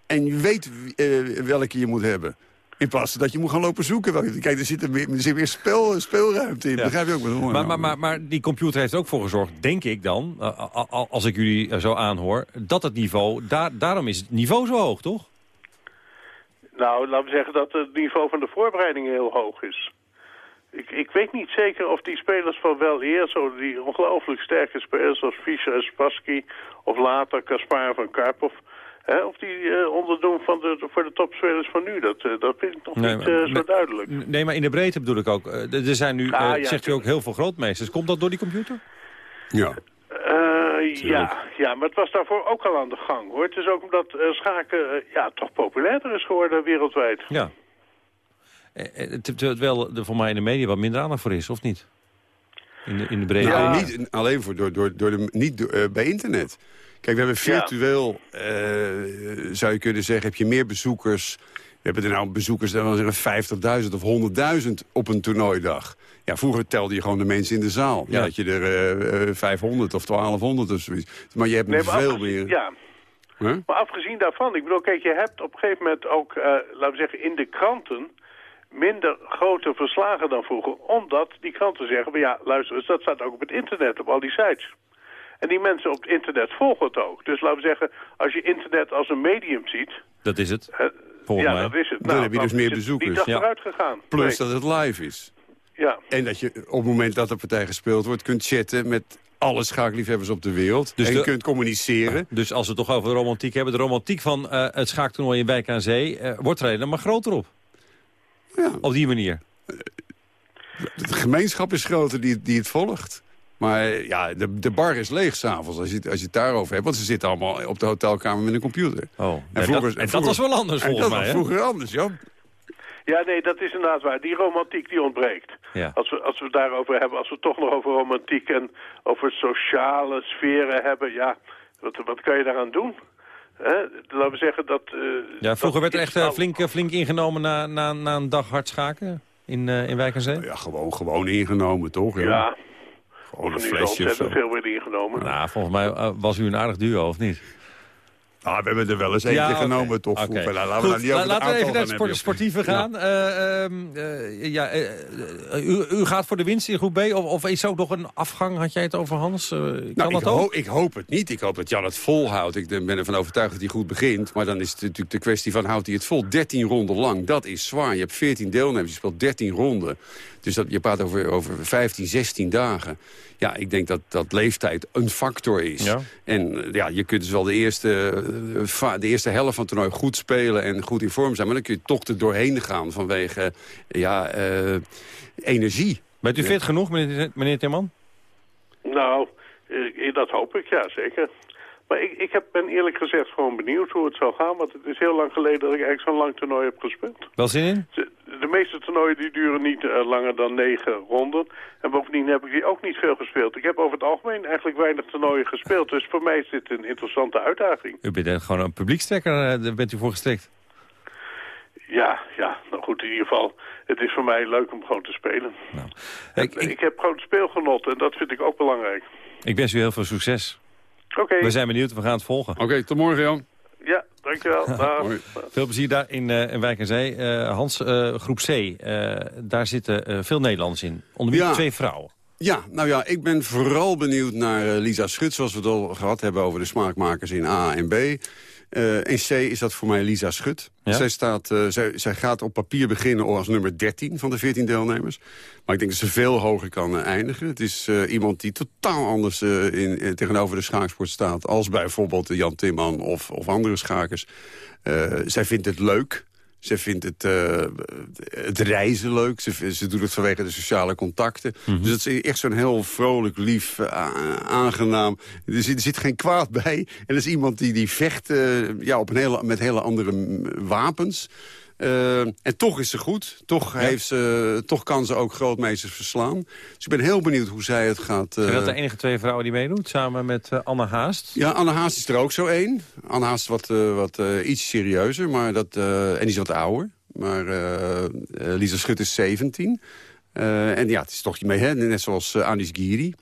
en je weet eh, welke je moet hebben. In plaats van dat je moet gaan lopen zoeken. Kijk, er zit, er meer, er zit meer speel, speelruimte in. Ja. Begrijp je ook wel? Maar, maar, maar, maar die computer heeft er ook voor gezorgd, denk ik dan, eh, als ik jullie eh, zo aanhoor, dat het niveau, daar, daarom is het niveau zo hoog, toch? Nou, laten we zeggen dat het niveau van de voorbereiding heel hoog is. Ik, ik weet niet zeker of die spelers van wel eer, zo die ongelooflijk sterke spelers zoals Fischer en Spassky, of later Kaspar van Karpov, hè, of die eh, onderdoen van de, voor de topspelers van nu. Dat, eh, dat vind ik nog Nee, niet maar- eh, zo duidelijk. Nee, maar in de breedte bedoel ik ook. Er zijn nu, Ah, eh, ja, zegt u ook, heel veel grootmeesters. Komt dat door die computer? Ja. Eh, ja, ja, maar het was daarvoor ook al aan de gang, hoor. Het is ook omdat eh, schaken ja, toch populairder is geworden wereldwijd. Ja. Terwijl er voor mij in de media wat minder aandacht voor is, of niet? In de, in de breedte. Nou, niet alleen voor, door, door, door de, niet door, eh, bij internet. Kijk, we hebben virtueel, eh, zou je kunnen zeggen, heb je meer bezoekers. We hebben er nou bezoekers, dan zeggen 50.000 of 100.000 op een toernooidag. Ja, vroeger telde je gewoon de mensen in de zaal. Ja, Ja. had je er eh, eh, 500 of 1200 of zoiets. Maar je hebt nu Nee, maar veel meer... Ja, Huh? Maar afgezien daarvan, ik bedoel, kijk, je hebt op een gegeven moment ook, eh, laten we zeggen, in de kranten minder grote verslagen dan vroeger. Omdat die kranten zeggen, van, ja, luister eens, dat staat ook op het internet, op al die sites. En die mensen op het internet volgen het ook. Dus laten we zeggen, als je internet als een medium ziet... Dat is het, volgens ja, mij. dat is het. Dan heb je dus meer bezoekers. Die dag Ja. eruit gegaan. Plus Nee. dat het live is. Ja. En dat je op het moment dat de partij gespeeld wordt... kunt chatten met alle schaakliefhebbers op de wereld. Dus en de- kunt communiceren. Dus als we het toch over de romantiek hebben... de romantiek van eh, het schaaktoernooi in Wijk aan Zee... eh, wordt er alleen maar groter op. Ja. Op die manier. De gemeenschap is groter die, die het volgt. Maar ja, de, de bar is leeg s'avonds als je, het- als je het daarover hebt. Want ze zitten allemaal op de hotelkamer met een computer. Oh, en dat- en dat was wel anders en volgens dat mij, was hè? vroeger anders, ja. Ja, nee, dat is inderdaad waar. Die romantiek die ontbreekt. Ja. Als, we, als we het daarover hebben, als we het toch nog over romantiek en over sociale sferen hebben, ja, wat, wat kan je daaraan doen? Hè? Laten we zeggen dat... eh, Ja, vroeger dat werd er echt eh, flink, eh, flink ingenomen na, na, na een dag hard schaken in, eh in Wijk aan Zee. Ja, gewoon, gewoon ingenomen, toch? Ja. Ja, Gewoon een flesje zo. veel weer ingenomen. Nou, volgens mij eh, was u een aardig duo, of niet? Ah, we hebben er wel eens eentje Ja, genomen, toch? Vroeger. Nou, laten we Goed, de laten we even naar het sport- sportieve gaan. Eh, ehm, eh, ja, eh, u, u gaat voor de winst in groep B? Of, of is ook nog een afgang? Had jij het over, Hans? Kan Nou, dat ik, ook? ho- ik hoop het niet. Ik hoop dat Jan het volhoudt. Ik ben ervan overtuigd dat hij goed begint. Maar dan is het natuurlijk de kwestie van houdt hij het vol. 13 ronden lang, dat is zwaar. Je hebt 14 deelnemers, je speelt 13 ronden. Dus dat, je praat over, over 15, 16 dagen. Ja, ik denk dat, dat leeftijd een factor is. Ja. En eh, ja, je kunt dus wel de eerste, eh, de eerste helft van het toernooi goed spelen... en goed in vorm zijn. Maar dan kun je toch er doorheen gaan vanwege ja, eh, energie. Bent u fit genoeg, meneer, meneer Timman? Nou, dat hoop ik, ja, zeker. Maar ik, ik heb, ben eerlijk gezegd gewoon benieuwd hoe het zal gaan. Want het is heel lang geleden dat ik eigenlijk zo'n lang toernooi heb gespeeld. Wel zin in? De, de meeste toernooien die duren niet eh, langer dan negen ronden. En bovendien heb ik die ook niet veel gespeeld. Ik heb over het algemeen eigenlijk weinig toernooien gespeeld. Dus voor mij is dit een interessante uitdaging. U bent gewoon een publiekstrekker, eh, daar bent u voor gestrikt. Ja, ja, nou goed, in ieder geval. Het is voor mij leuk om gewoon te spelen. Ik, Ik, heb gewoon speelgenot en dat vind ik ook belangrijk. Ik wens u heel veel succes. Oké, We zijn benieuwd, we gaan het volgen. Oké, tot morgen Jan. ja, dankjewel. Veel plezier daar in, eh in Wijk en Zee. Eh, Hans, eh, groep C, eh, daar zitten eh, veel Nederlanders in. Onder wie Ja. twee vrouwen. Ja, nou ja, ik ben vooral benieuwd naar Lisa Schut... zoals we het al gehad hebben over de smaakmakers in A en B. Eh, in C is dat voor mij Lisa Schut. Ja? Zij, staat, eh, zij, zij gaat op papier beginnen als nummer 13 van de 14 deelnemers. Maar ik denk dat ze veel hoger kan eh, eindigen. Het is iemand die totaal anders in, tegenover de schaaksport staat... als bijvoorbeeld Jan Timman of, of andere schakers. Zij vindt het leuk. Ze vindt het, uh, het reizen leuk. Ze, ze doet het vanwege de sociale contacten. Mhm. Dus het is echt zo'n heel vrolijk, lief, uh, aangenaam. Er zit, er zit, geen kwaad bij. En er is iemand die, die vecht uh, ja, op een hele, met hele andere wapens. Uh, en toch is ze goed. Toch, ja. heeft ze, toch kan ze ook grootmeesters verslaan. Dus ik ben heel benieuwd hoe zij het gaat... Uh... Zijn dat de enige twee vrouwen die meedoet? Samen met uh, Anne Haast? Ja, Anne Haast is er ook zo één. Anne Haast is wat, wat iets serieuzer. Maar dat, en die is wat ouder. Maar Lisa Schut is 17. en ja, het is toch mee, hè? net zoals Anis Giri.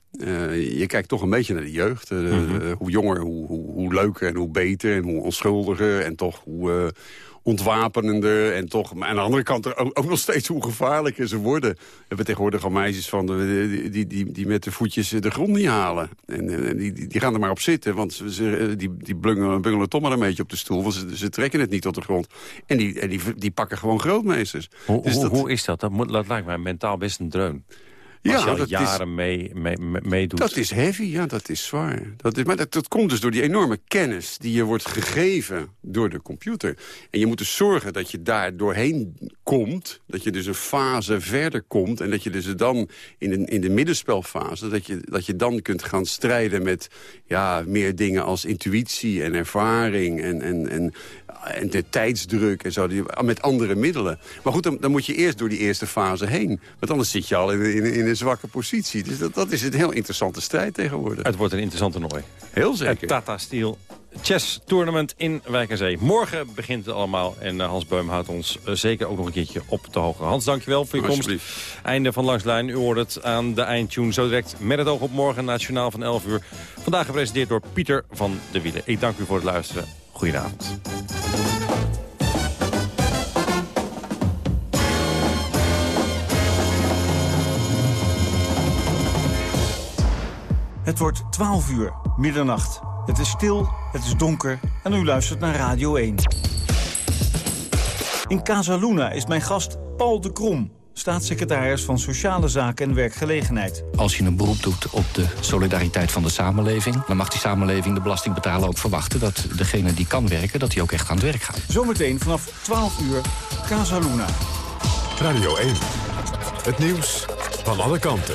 je kijkt toch een beetje naar de jeugd. Mm -hmm. hoe jonger, hoe, hoe, hoe leuker en hoe beter en hoe onschuldiger. En toch hoe ontwapenender en toch... Maar aan de andere kant ook, ook nog steeds hoe gevaarlijker ze worden. We hebben tegenwoordig al meisjes van de, die, die, die met de voetjes de grond niet halen. En, en die, die gaan er maar op zitten, want ze, die, die bungelen, bungelen toch maar een beetje op de stoel. Want ze, ze trekken het niet tot de grond. En die, en die, die pakken gewoon grootmeesters. Hoe, dus hoe, dat, hoe is dat? Dat, moet, dat lijkt mij mentaal best een dreun. Als Ja, je al dat jaren mee, meedoet. Dat is heavy, ja, dat is zwaar. Dat is, maar dat, dat komt dus door die enorme kennis die je wordt gegeven door de computer. En je moet dus zorgen dat je daar doorheen komt. Dat je dus een fase verder komt. En dat je dus dan in de, in de middenspelfase... Dat je, dat je dan kunt gaan strijden met ja, meer dingen als intuïtie en ervaring... en, en, en, en de tijdsdruk en zo, met andere middelen. Maar goed, dan, dan moet je eerst door die eerste fase heen. Want anders zit je al in, in, in een zwakke positie. Dus dat, dat is een heel interessante strijd tegenwoordig. Het wordt een interessant toernooi. Heel zeker. Het Tata Steel Chess Tournament in Wijk aan Zee. Morgen begint het allemaal en uh, Hans Beum houdt ons uh, zeker ook nog een keertje op de hoogte. Hans, dankjewel voor je komst. Einde van Langslijn. U hoort het aan de eindtune zo direct met het oog op morgen. Nationaal van 11 uur. Vandaag gepresenteerd door Pieter van de Wielen. Ik dank u voor het luisteren. Goedenavond. Het wordt 12 uur, middernacht. Het is stil, het is donker en u luistert naar Radio 1. In Casa Luna is mijn gast Paul de Krom, staatssecretaris van Sociale Zaken en Werkgelegenheid. Als je een beroep doet op de solidariteit van de samenleving... dan mag die samenleving, de belastingbetaler, ook verwachten... dat degene die kan werken, dat hij ook echt aan het werk gaat. Zometeen vanaf 12 uur Casa Luna. Radio 1. Het nieuws van alle kanten.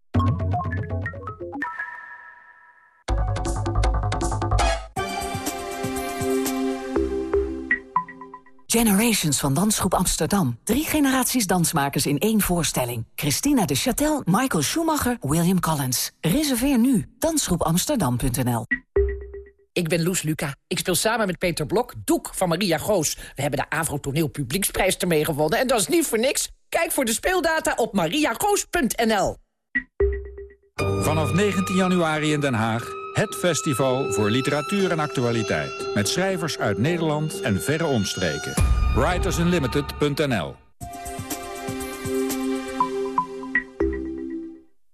Generations van Dansgroep Amsterdam. Drie generaties dansmakers in één voorstelling. Christina de Châtel, Michael Schumacher, William Collins. Reserveer nu. Dansgroepamsterdam.nl Ik ben Loes Luca. Ik speel samen met Peter Blok Doek van Maria Goos. We hebben de Avro Toneel Publieksprijs ermee gewonnen. En dat is niet voor niks. Kijk voor de speeldata op mariagoos.nl. Vanaf 19 januari in Den Haag het festival voor literatuur en actualiteit. Met schrijvers uit Nederland en verre omstreken. Writersunlimited.nl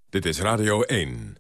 Dit is Radio 1.